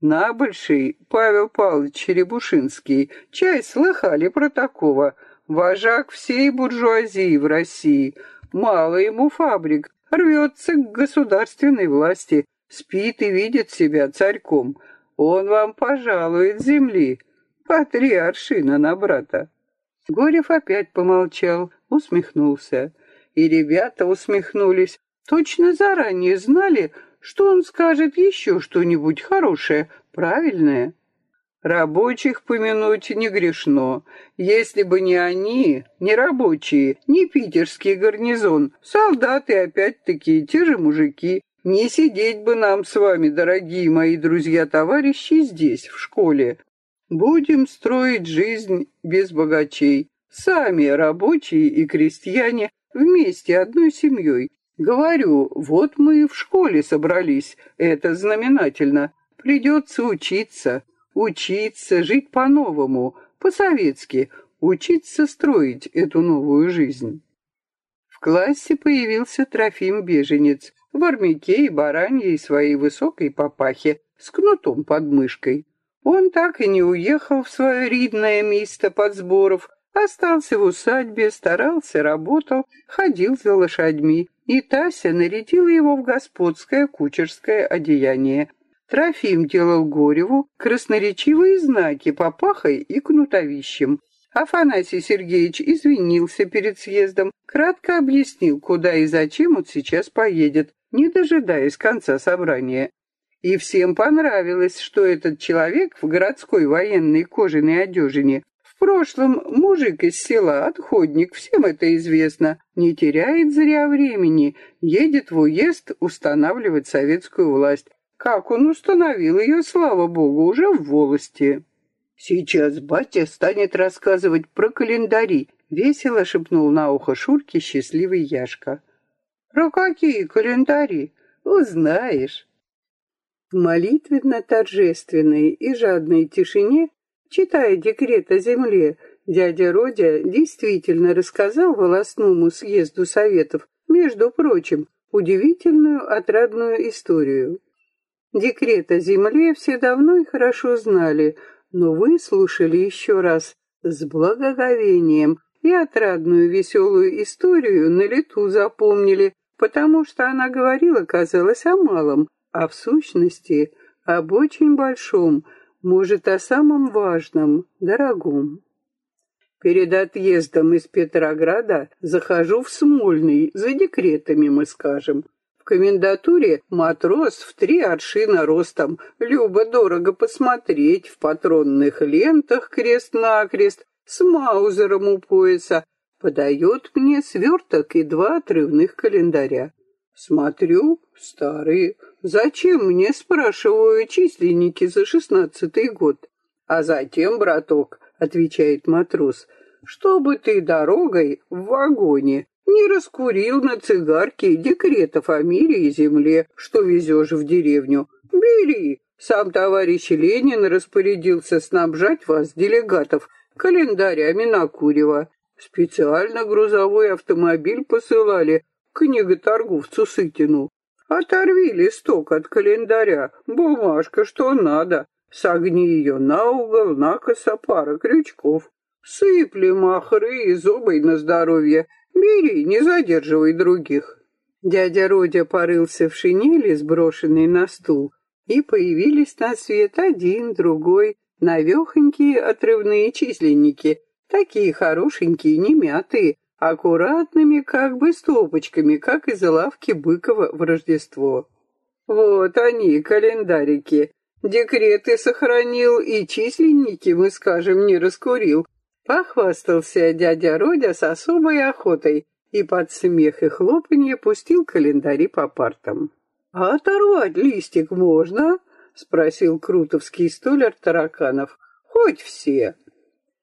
Набольший Павел Павлович Черебушинский, чай слыхали про такого — Вожак всей буржуазии в России. Мало ему фабрик. Рвется к государственной власти. Спит и видит себя царьком. Он вам пожалует земли. По три аршина на брата. Горев опять помолчал, усмехнулся. И ребята усмехнулись. Точно заранее знали, что он скажет еще что-нибудь хорошее, правильное. Рабочих помянуть не грешно. Если бы не они, не рабочие, не питерский гарнизон, солдаты опять-таки те же мужики, не сидеть бы нам с вами, дорогие мои друзья-товарищи, здесь, в школе. Будем строить жизнь без богачей. Сами рабочие и крестьяне вместе одной семьей. Говорю, вот мы в школе собрались, это знаменательно. Придется учиться, Учиться жить по-новому, по-советски, учиться строить эту новую жизнь. В классе появился Трофим-беженец в армяке и бараньей своей высокой папахе с кнутом под мышкой. Он так и не уехал в свое ридное место подсборов, остался в усадьбе, старался, работал, ходил за лошадьми, и Тася нарядила его в господское кучерское одеяние, Трофим делал Гореву красноречивые знаки папахой и кнутовищем. Афанасий Сергеевич извинился перед съездом, кратко объяснил, куда и зачем он сейчас поедет, не дожидаясь конца собрания. И всем понравилось, что этот человек в городской военной кожаной одежине в прошлом мужик из села, отходник, всем это известно, не теряет зря времени, едет в уезд устанавливать советскую власть. Как он установил ее, слава богу, уже в волости. Сейчас батя станет рассказывать про календари, весело шепнул на ухо Шурке счастливый Яшка. Про какие календари? Узнаешь. В молитвенно-торжественной и жадной тишине, читая декрет о земле, дядя Родя действительно рассказал волосному съезду советов, между прочим, удивительную отрадную историю. Декрет о земле все давно и хорошо знали, но выслушали еще раз с благоговением и отрадную веселую историю на лету запомнили, потому что она говорила, казалось, о малом, а в сущности об очень большом, может, о самом важном, дорогом. Перед отъездом из Петрограда захожу в Смольный, за декретами, мы скажем комендатуре матрос в три аршина ростом. Любо-дорого посмотреть в патронных лентах крест-накрест с маузером у пояса. Подает мне сверток и два отрывных календаря. Смотрю, старые. Зачем мне, спрашиваю, численники за шестнадцатый год? А затем, браток, отвечает матрос, чтобы ты дорогой в вагоне не раскурил на цигарке декретов о мире и земле, что везешь в деревню. Бери. Сам товарищ Ленин распорядился снабжать вас, делегатов, календарями на курево. Специально грузовой автомобиль посылали книготорговцу Сытину. Оторви листок от календаря, бумажка, что надо. Согни ее на угол, накосо пара крючков. Сыпли махры и зубы на здоровье. Бери, не задерживай других. Дядя Родя порылся в шинели, сброшенной на стул, и появились на свет один, другой, навехонькие отрывные численники, такие хорошенькие, не мятые, аккуратными как бы стопочками, как из лавки Быкова в Рождество. Вот они, календарики. Декреты сохранил и численники, мы скажем, не раскурил. Похвастался дядя Родя с особой охотой и под смех и хлопанье пустил календари по партам. «А оторвать листик можно?» — спросил крутовский столяр Тараканов. «Хоть все».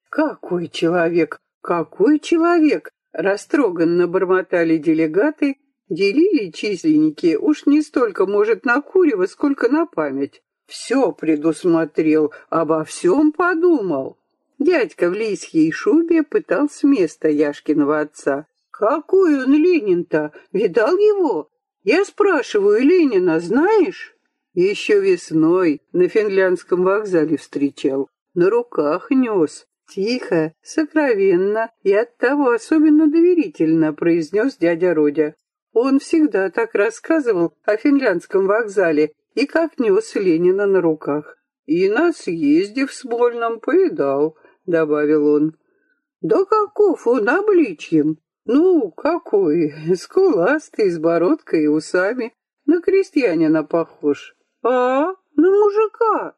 «Какой человек! Какой человек!» Растроганно бормотали делегаты, делили численники, уж не столько, может, на курево, сколько на память. Все предусмотрел, обо всем подумал. Дядька в лисьей шубе пытал с места Яшкиного отца. «Какой он Ленин-то? Видал его? Я спрашиваю, Ленина знаешь?» Еще весной на финляндском вокзале встречал. На руках нес. Тихо, сокровенно и оттого особенно доверительно произнес дядя Родя. Он всегда так рассказывал о финляндском вокзале и как нес Ленина на руках. И на съезде в Смольном повидал, добавил он. Да каков он обличьем! Ну, какой, скуластый, с бородкой и усами, на крестьянина похож. А, на мужика.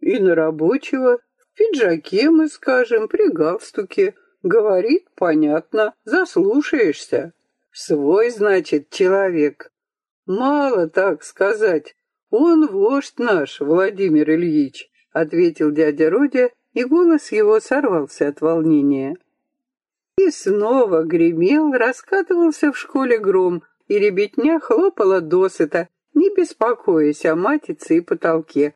И на рабочего, в пиджаке, мы скажем, при галстуке. Говорит, понятно, заслушаешься. Свой, значит, человек. Мало так сказать. Он вождь наш, Владимир Ильич, ответил дядя Родя, и голос его сорвался от волнения. И снова гремел, раскатывался в школе гром, и ребятня хлопала досыта, не беспокоясь о матице и потолке.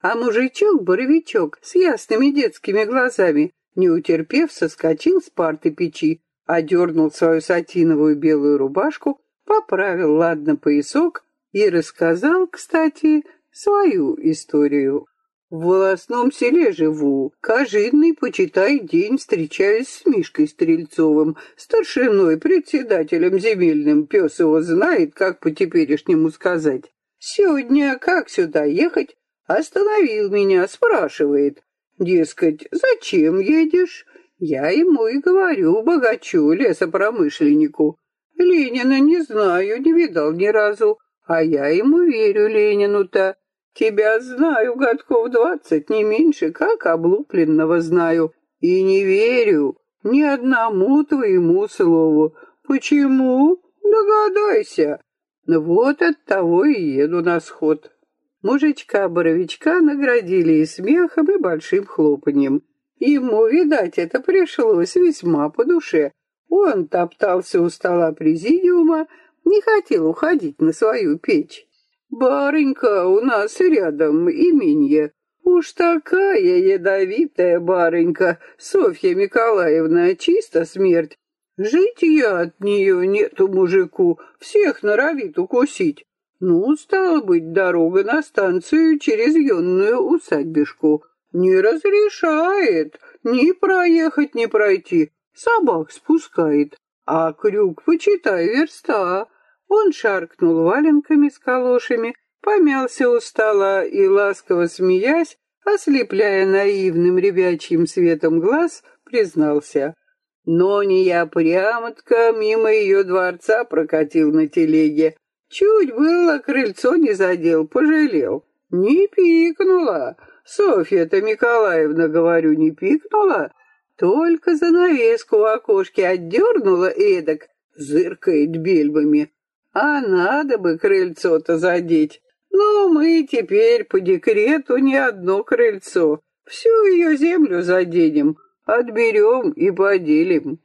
А мужичок-боровичок с ясными детскими глазами, не утерпев, соскочил с парты печи, одернул свою сатиновую белую рубашку, поправил ладно поясок и рассказал, кстати, свою историю. В волосном селе живу. Каждый, почитай, день встречаюсь с Мишкой Стрельцовым, старшиной, председателем земельным. Пес его знает, как по-теперешнему сказать. Сегодня, как сюда ехать, остановил меня, спрашивает. Дескать, зачем едешь? Я ему и говорю, богачу, лесопромышленнику. Ленина не знаю, не видал ни разу, а я ему верю, Ленину-то. Тебя знаю годков двадцать, не меньше, как облупленного знаю. И не верю ни одному твоему слову. Почему? Догадайся. Вот от того и еду на сход. Мужичка-боровичка наградили и смехом, и большим хлопаньем. Ему, видать, это пришлось весьма по душе. Он топтался у стола президиума, не хотел уходить на свою печь. Барынька у нас рядом, именье. Уж такая ядовитая барынька, Софья Николаевна, чисто смерть. Жить я от нее нету мужику, всех норовит укусить. Ну, стало быть, дорога на станцию через юную усадьбишку. Не разрешает ни проехать, ни пройти. Собак спускает. А крюк, почитай, верста. Он шаркнул валенками с калошами, помялся у стола и, ласково смеясь, ослепляя наивным ребячьим светом глаз, признался. Но не я прямо-тако мимо ее дворца прокатил на телеге. Чуть было крыльцо не задел, пожалел. Не пикнула. Софья-то Николаевна, говорю, не пикнула. Только занавеску в окошке отдернула эдак, зыркает бельбами. А надо бы крыльцо-то задеть. Но мы теперь по декрету не одно крыльцо. Всю ее землю заденем, отберем и поделим.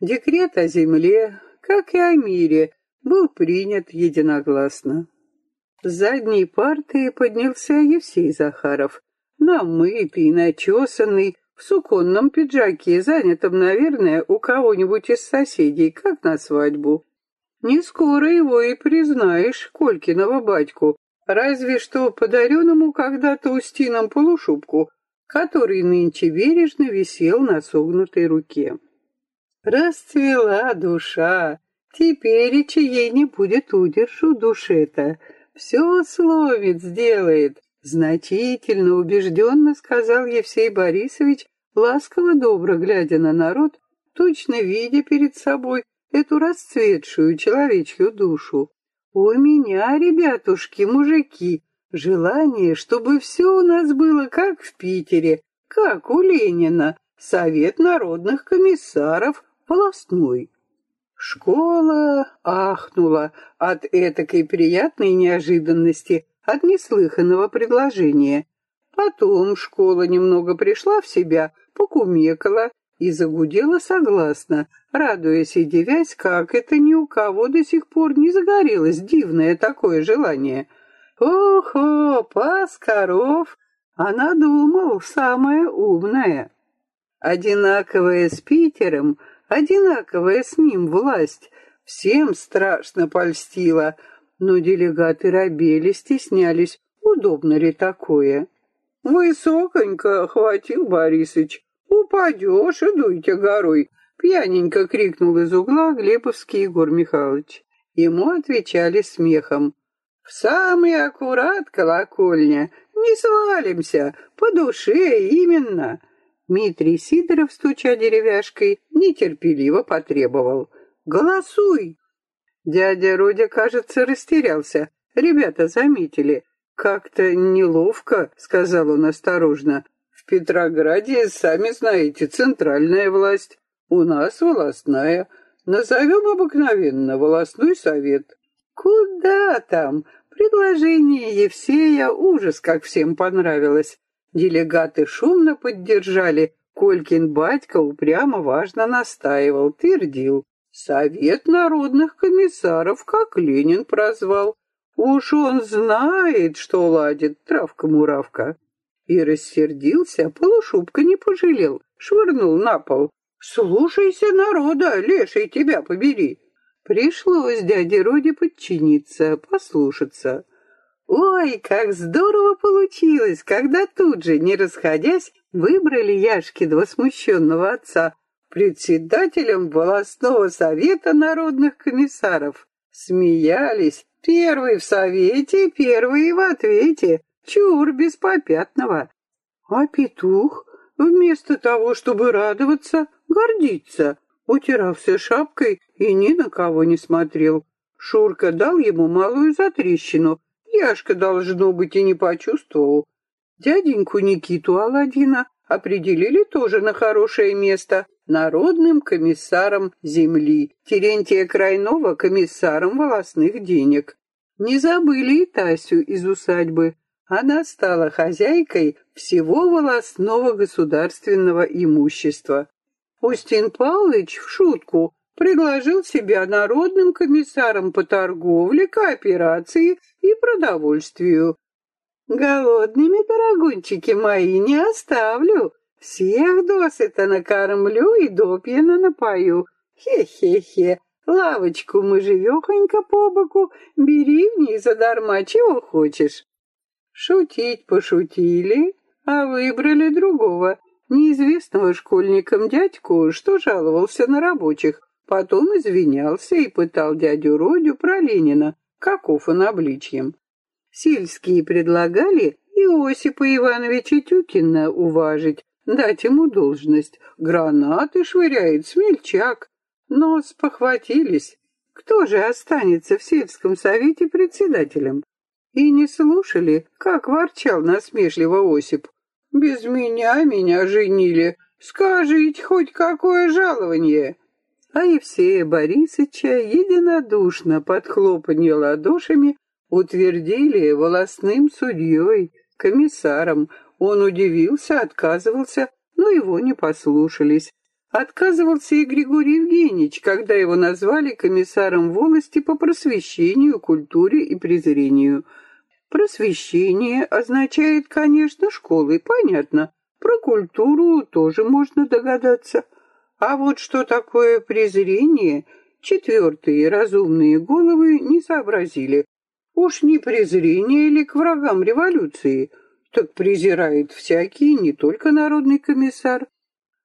Декрет о земле, как и о мире, был принят единогласно. С задней парты поднялся Евсей Захаров, намытый, начесанный, в суконном пиджаке, занятом, наверное, у кого-нибудь из соседей, как на свадьбу. Не скоро его и признаешь, Колькиного батьку, разве что подаренному когда-то Устином полушубку, который нынче бережно висел на согнутой руке. Расцвела душа, теперь чьей не будет удержу душе-то. Все словит, сделает. Значительно, убежденно сказал Евсей Борисович, ласково добро глядя на народ, точно видя перед собой эту расцветшую человечью душу. У меня, ребятушки, мужики, желание, чтобы все у нас было как в Питере, как у Ленина, Совет народных комиссаров волостной. Школа ахнула от этакой приятной неожиданности, от неслыханного предложения. Потом школа немного пришла в себя, покумекала и загудела согласно, радуясь и девясь, как это ни у кого до сих пор не загорелось дивное такое желание. Охо, пас коров, она думал, самое умное. Одинаковая с Питером, одинаковая с ним власть, всем страшно польстила, но делегаты робели, стеснялись, удобно ли такое. «Высоконько, хватил Борисыч, упадешь и дуйте горой», пьяненько крикнул из угла Глебовский Егор Михайлович. Ему отвечали смехом. «В самый аккурат, колокольня, не свалимся, по душе именно». Дмитрий Сидоров, стуча деревяшкой, нетерпеливо потребовал. «Голосуй!» Дядя Родя, кажется, растерялся. Ребята заметили. «Как-то неловко», — сказал он осторожно. «В Петрограде, сами знаете, центральная власть. У нас волостная. Назовем обыкновенно волостной совет». «Куда там?» Предложение Евсея ужас, как всем понравилось. Делегаты шумно поддержали. Колькин батька упрямо важно настаивал, твердил. Совет народных комиссаров, как Ленин прозвал. Уж он знает, что ладит травка-муравка. И рассердился, полушубка не пожалел, швырнул на пол. «Слушайся народа, леший тебя побери!» Пришлось дяде Роде подчиниться, послушаться. Ой, как здорово получилось, когда тут же, не расходясь, выбрали Яшкиного смущенного отца председателем волостного совета народных комиссаров. Смеялись, первый в совете, первый в ответе, чур без попятного. А петух, вместо того, чтобы радоваться, гордиться, утирался шапкой и ни на кого не смотрел. Шурка дал ему малую затрещину. Яшка, должно быть, и не почувствовал. Дяденьку Никиту Аладдина определили тоже на хорошее место народным комиссаром земли, Терентия Крайнова комиссаром волосных денег. Не забыли и Тасю из усадьбы. Она стала хозяйкой всего волосного государственного имущества. Устин Павлович в шутку предложил себя народным комиссаром по торговле, кооперации и продовольствию. Голодными, дорогунчики мои, не оставлю. Всех досыта накормлю и допьяно напою. Хе-хе-хе, лавочку мы живехонько по боку, бери в ней задарма, чего хочешь. Шутить пошутили, а выбрали другого, неизвестного школьникам дядьку, что жаловался на рабочих. Потом извинялся и пытал дядю Родю про Ленина, каков он обличьем. Сельские предлагали Иосипа Ивановича Тюкина уважить, дать ему должность. Гранаты швыряет смельчак. Но спохватились. Кто же останется в сельском совете председателем? И не слушали, как ворчал насмешливо Осип. Без меня меня женили. Скажите хоть какое жалование. А Евсея Борисыча единодушно под хлопанье ладошами утвердили волосным судьей, комиссаром. Он удивился, отказывался, но его не послушались. Отказывался и Григорий Евгеньевич, когда его назвали комиссаром волости по просвещению, культуре и презрению. Просвещение означает, конечно, школы, понятно. Про культуру тоже можно догадаться. А вот что такое презрение, четвертые разумные головы не сообразили. Уж не презрение ли к врагам революции? Так презирает всякий, не только народный комиссар.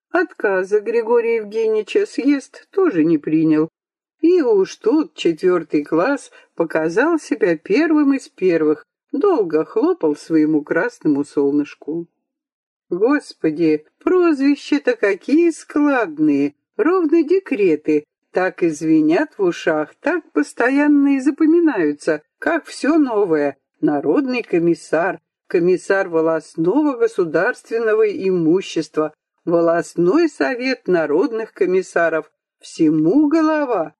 Отказа Григория Евгеньевича съезд тоже не принял. И уж тут четвертый класс показал себя первым из первых, долго хлопал своему красному солнышку. Господи, прозвища-то какие складные, ровно декреты, так и звенят в ушах, так постоянно и запоминаются, как все новое. Народный комиссар, комиссар волосного государственного имущества, волосной совет народных комиссаров, всему голова.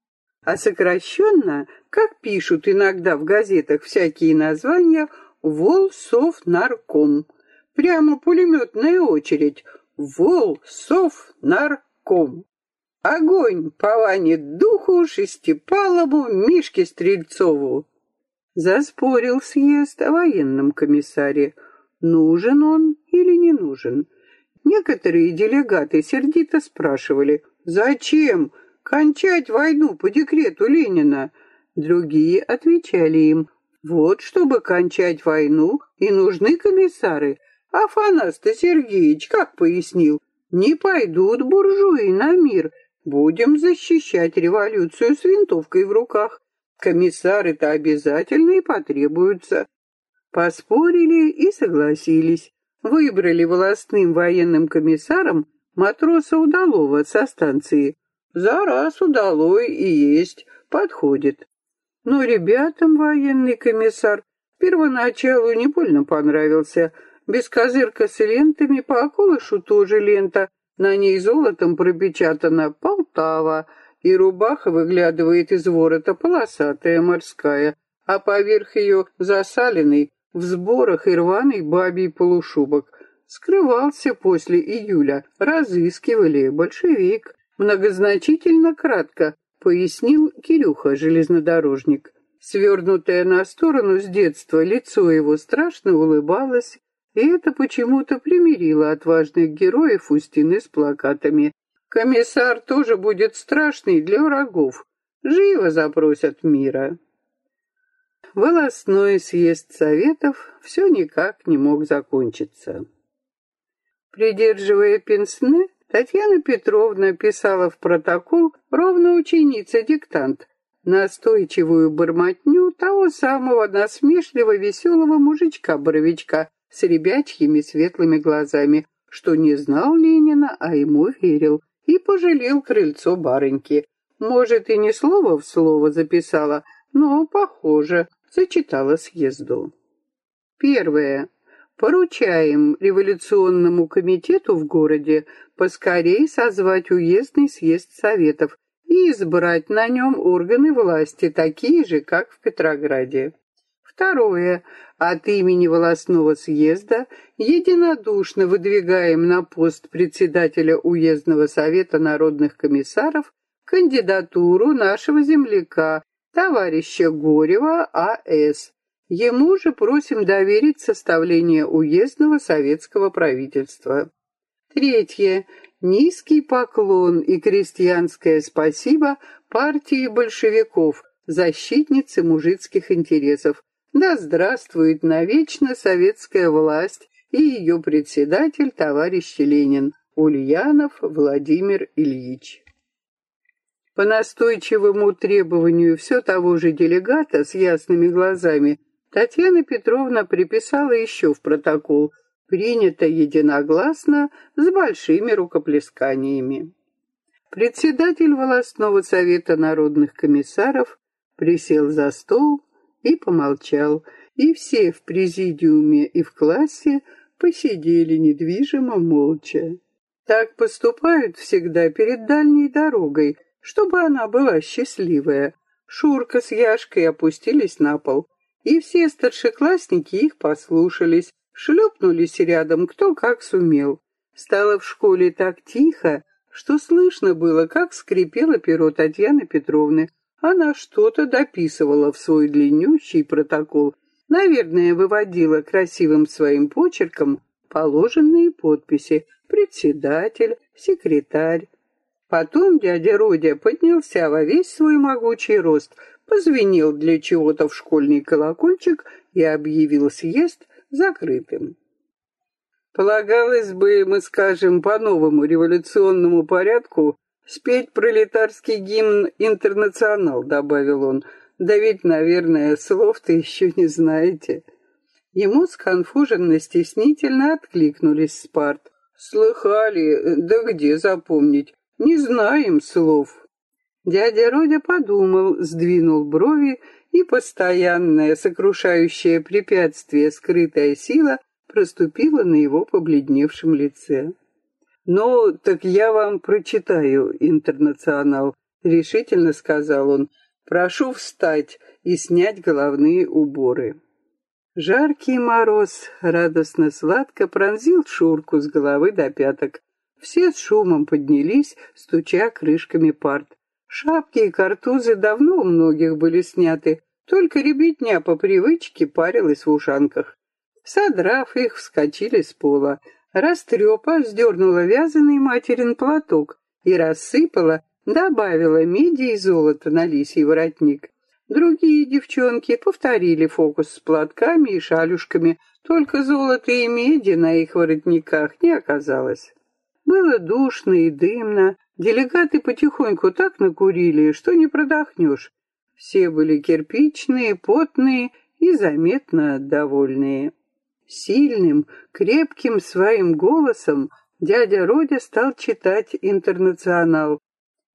А сокращенно, как пишут иногда в газетах всякие названия, Волсовнарком. Прямо пулеметная очередь. Волсовнарком. Огонь пованет духу Шестипалову Мишке Стрельцову. Заспорил съезд о военном комиссаре. Нужен он или не нужен? Некоторые делегаты сердито спрашивали, зачем кончать войну по декрету Ленина? Другие отвечали им, вот чтобы кончать войну и нужны комиссары. Афанас-то Сергеевич как пояснил, не пойдут буржуи на мир, будем защищать революцию с винтовкой в руках. Комиссары-то обязательно и потребуются. Поспорили и согласились. Выбрали волостным военным комиссаром матроса Удалова со станции. За раз Удалой и есть, подходит. Но ребятам военный комиссар первоначалу не больно понравился. Без козырка с лентами по околышу тоже лента, на ней золотом пропечатано «Полтава», и рубаха выглядывает из ворота полосатая морская, а поверх ее засаленный в сборах и рваный бабий полушубок. Скрывался после июля, разыскивали большевик. Многозначительно кратко пояснил Кирюха, железнодорожник. Свернутое на сторону с детства лицо его страшно улыбалось, и это почему-то примирило отважных героев у стены с плакатами Комиссар тоже будет страшный для врагов. Живо запросят мира. Волосной съезд советов все никак не мог закончиться. Придерживая пенсне, Татьяна Петровна писала в протокол ровно ученица-диктант, настойчивую бормотню того самого насмешливо веселого мужичка-боровичка с ребячьими светлыми глазами, что не знал Ленина, а ему верил, и пожалел крыльцо барыньки. Может, и не слово в слово записала, но, похоже, зачитала съезду. Первое. Поручаем революционному комитету в городе поскорей созвать уездный съезд советов и избрать на нем органы власти, такие же, как в Петрограде. Второе. От имени волосного съезда единодушно выдвигаем на пост председателя уездного совета народных комиссаров кандидатуру нашего земляка, товарища Горева А.С. Ему же просим доверить составление уездного советского правительства. Третье. Низкий поклон и крестьянское спасибо партии большевиков, защитницы мужицких интересов, да здравствует навечно советская власть и ее председатель товарищ Ленин, Ульянов Владимир Ильич. По настойчивому требованию все того же делегата с ясными глазами Татьяна Петровна приписала еще в протокол «Принято единогласно с большими рукоплесканиями». Председатель волостного совета народных комиссаров присел за стол и помолчал, и все в президиуме и в классе посидели недвижимо молча. Так поступают всегда перед дальней дорогой, чтобы она была счастливая. Шурка с Яшкой опустились на пол, и все старшеклассники их послушались, шлепнулись рядом кто как сумел. Стало в школе так тихо, что слышно было, как скрипело перо Татьяны Петровны, она что-то дописывала в свой длиннющий протокол. Наверное, выводила красивым своим почерком положенные подписи «председатель», «секретарь». Потом дядя Родя поднялся во весь свой могучий рост, позвенел для чего-то в школьный колокольчик и объявил съезд закрытым. Полагалось бы, мы скажем, по новому революционному порядку спеть пролетарский гимн «Интернационал», добавил он. Да ведь, наверное, слов-то еще не знаете. Ему сконфуженно стеснительно откликнулись Спарт. Слыхали, да где запомнить? Не знаем слов. Дядя Родя подумал, сдвинул брови, и постоянное сокрушающее препятствие, скрытая сила, проступила на его побледневшем лице. «Ну, так я вам прочитаю, интернационал», — решительно сказал он. «Прошу встать и снять головные уборы». Жаркий мороз радостно-сладко пронзил Шурку с головы до пяток. Все с шумом поднялись, стуча крышками парт. Шапки и картузы давно у многих были сняты, только ребятня по привычке парилась в ушанках. Содрав их, вскочили с пола. Растрепа сдернула вязаный материн платок и рассыпала, добавила меди и золота на лисий воротник. Другие девчонки повторили фокус с платками и шалюшками, только золота и меди на их воротниках не оказалось. Было душно и дымно, делегаты потихоньку так накурили, что не продохнешь. Все были кирпичные, потные и заметно довольные. Сильным, крепким своим голосом дядя Родя стал читать «Интернационал»,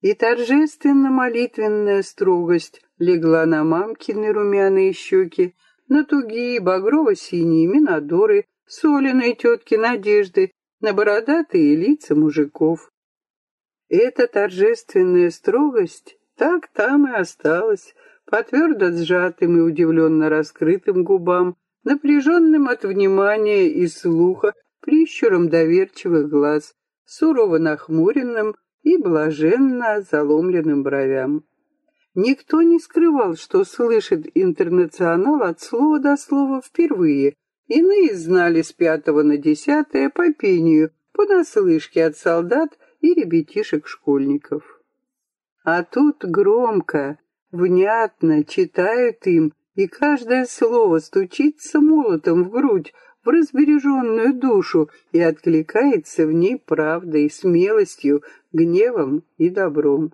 и торжественно-молитвенная строгость легла на мамкины румяные щеки, на тугие багрово-синие минадоры, соленые тетки Надежды, на бородатые лица мужиков. Эта торжественная строгость так там и осталась, по твердо сжатым и удивленно раскрытым губам, напряженным от внимания и слуха, прищуром доверчивых глаз, сурово нахмуренным и блаженно заломленным бровям. Никто не скрывал, что слышит интернационал от слова до слова впервые. Иные знали с пятого на десятое по пению, понаслышке от солдат и ребятишек-школьников. А тут громко, внятно читают им и каждое слово стучится молотом в грудь, в разбереженную душу и откликается в ней правдой, смелостью, гневом и добром.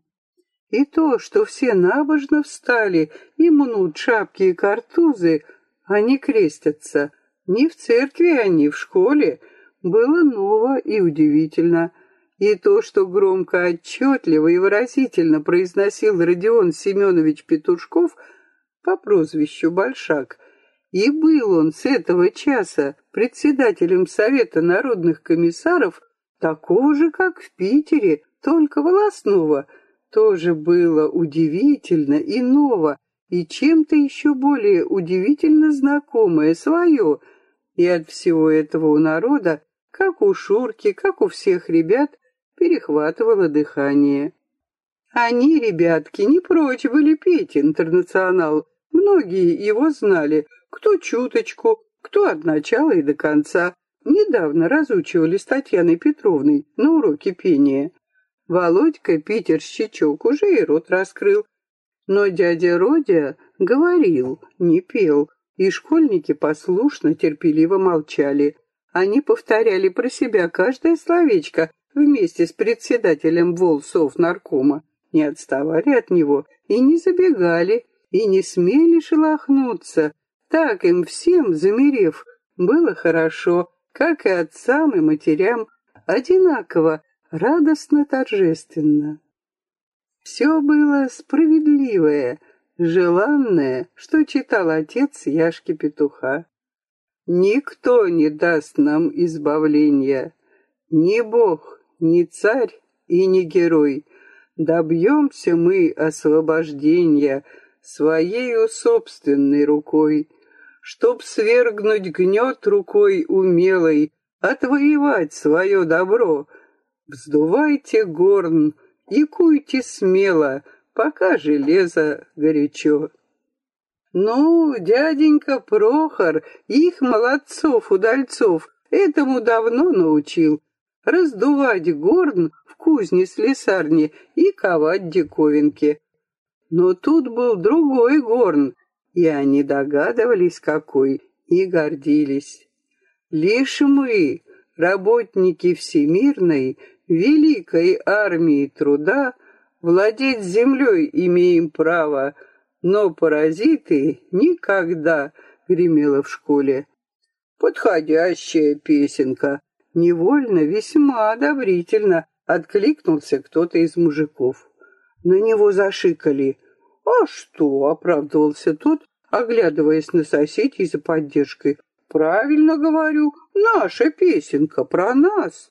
И то, что все набожно встали и мнут шапки и картузы, они крестятся. Не в церкви они, в школе, было ново и удивительно. И то, что громко, отчетливо и выразительно произносил Родион Семенович Петушков – по прозвищу Большак, и был он с этого часа председателем Совета народных комиссаров такого же, как в Питере, только волосного, тоже было удивительно и ново, и чем-то еще более удивительно знакомое свое, и от всего этого у народа, как у Шурки, как у всех ребят, перехватывало дыхание. Они, ребятки, не прочь были петь «Интернационал». Многие его знали, кто чуточку, кто от начала и до конца. Недавно разучивали с Татьяной Петровной на уроке пения. Володька Питер Щечок уже и рот раскрыл. Но дядя Родя говорил, не пел, и школьники послушно, терпеливо молчали. Они повторяли про себя каждое словечко вместе с председателем Волсов наркома не отставали от него и не забегали, и не смели шелохнуться. Так им всем, замерев, было хорошо, как и отцам и матерям, одинаково, радостно-торжественно. Все было справедливое, желанное, что читал отец Яшки Петуха. Никто не даст нам избавления, ни Бог, ни царь и ни герой — Добьемся мы освобождения своею собственной рукой, Чтоб свергнуть гнет рукой умелой, Отвоевать свое добро. Вздувайте горн и куйте смело, Пока железо горячо. Ну, дяденька Прохор, их молодцов-удальцов, Этому давно научил. Раздувать горн кузне слесарни и ковать диковинки. Но тут был другой горн, и они догадывались, какой, и гордились. Лишь мы, работники всемирной, великой армии труда, владеть землей имеем право, но паразиты никогда, гремело в школе. Подходящая песенка. Невольно, весьма одобрительно откликнулся кто-то из мужиков. На него зашикали. «А что?» — оправдывался тот, оглядываясь на соседей за поддержкой. «Правильно говорю, наша песенка про нас».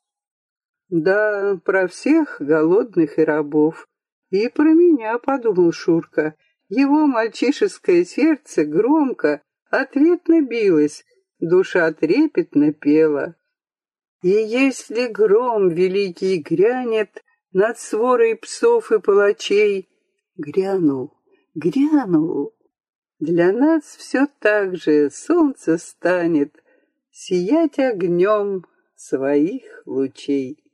«Да, про всех голодных и рабов. И про меня», — подумал Шурка. Его мальчишеское сердце громко, ответно билось, душа трепетно пела. И если гром великий грянет над сворой псов и палачей, грянул, грянул, для нас все так же солнце станет сиять огнем своих лучей.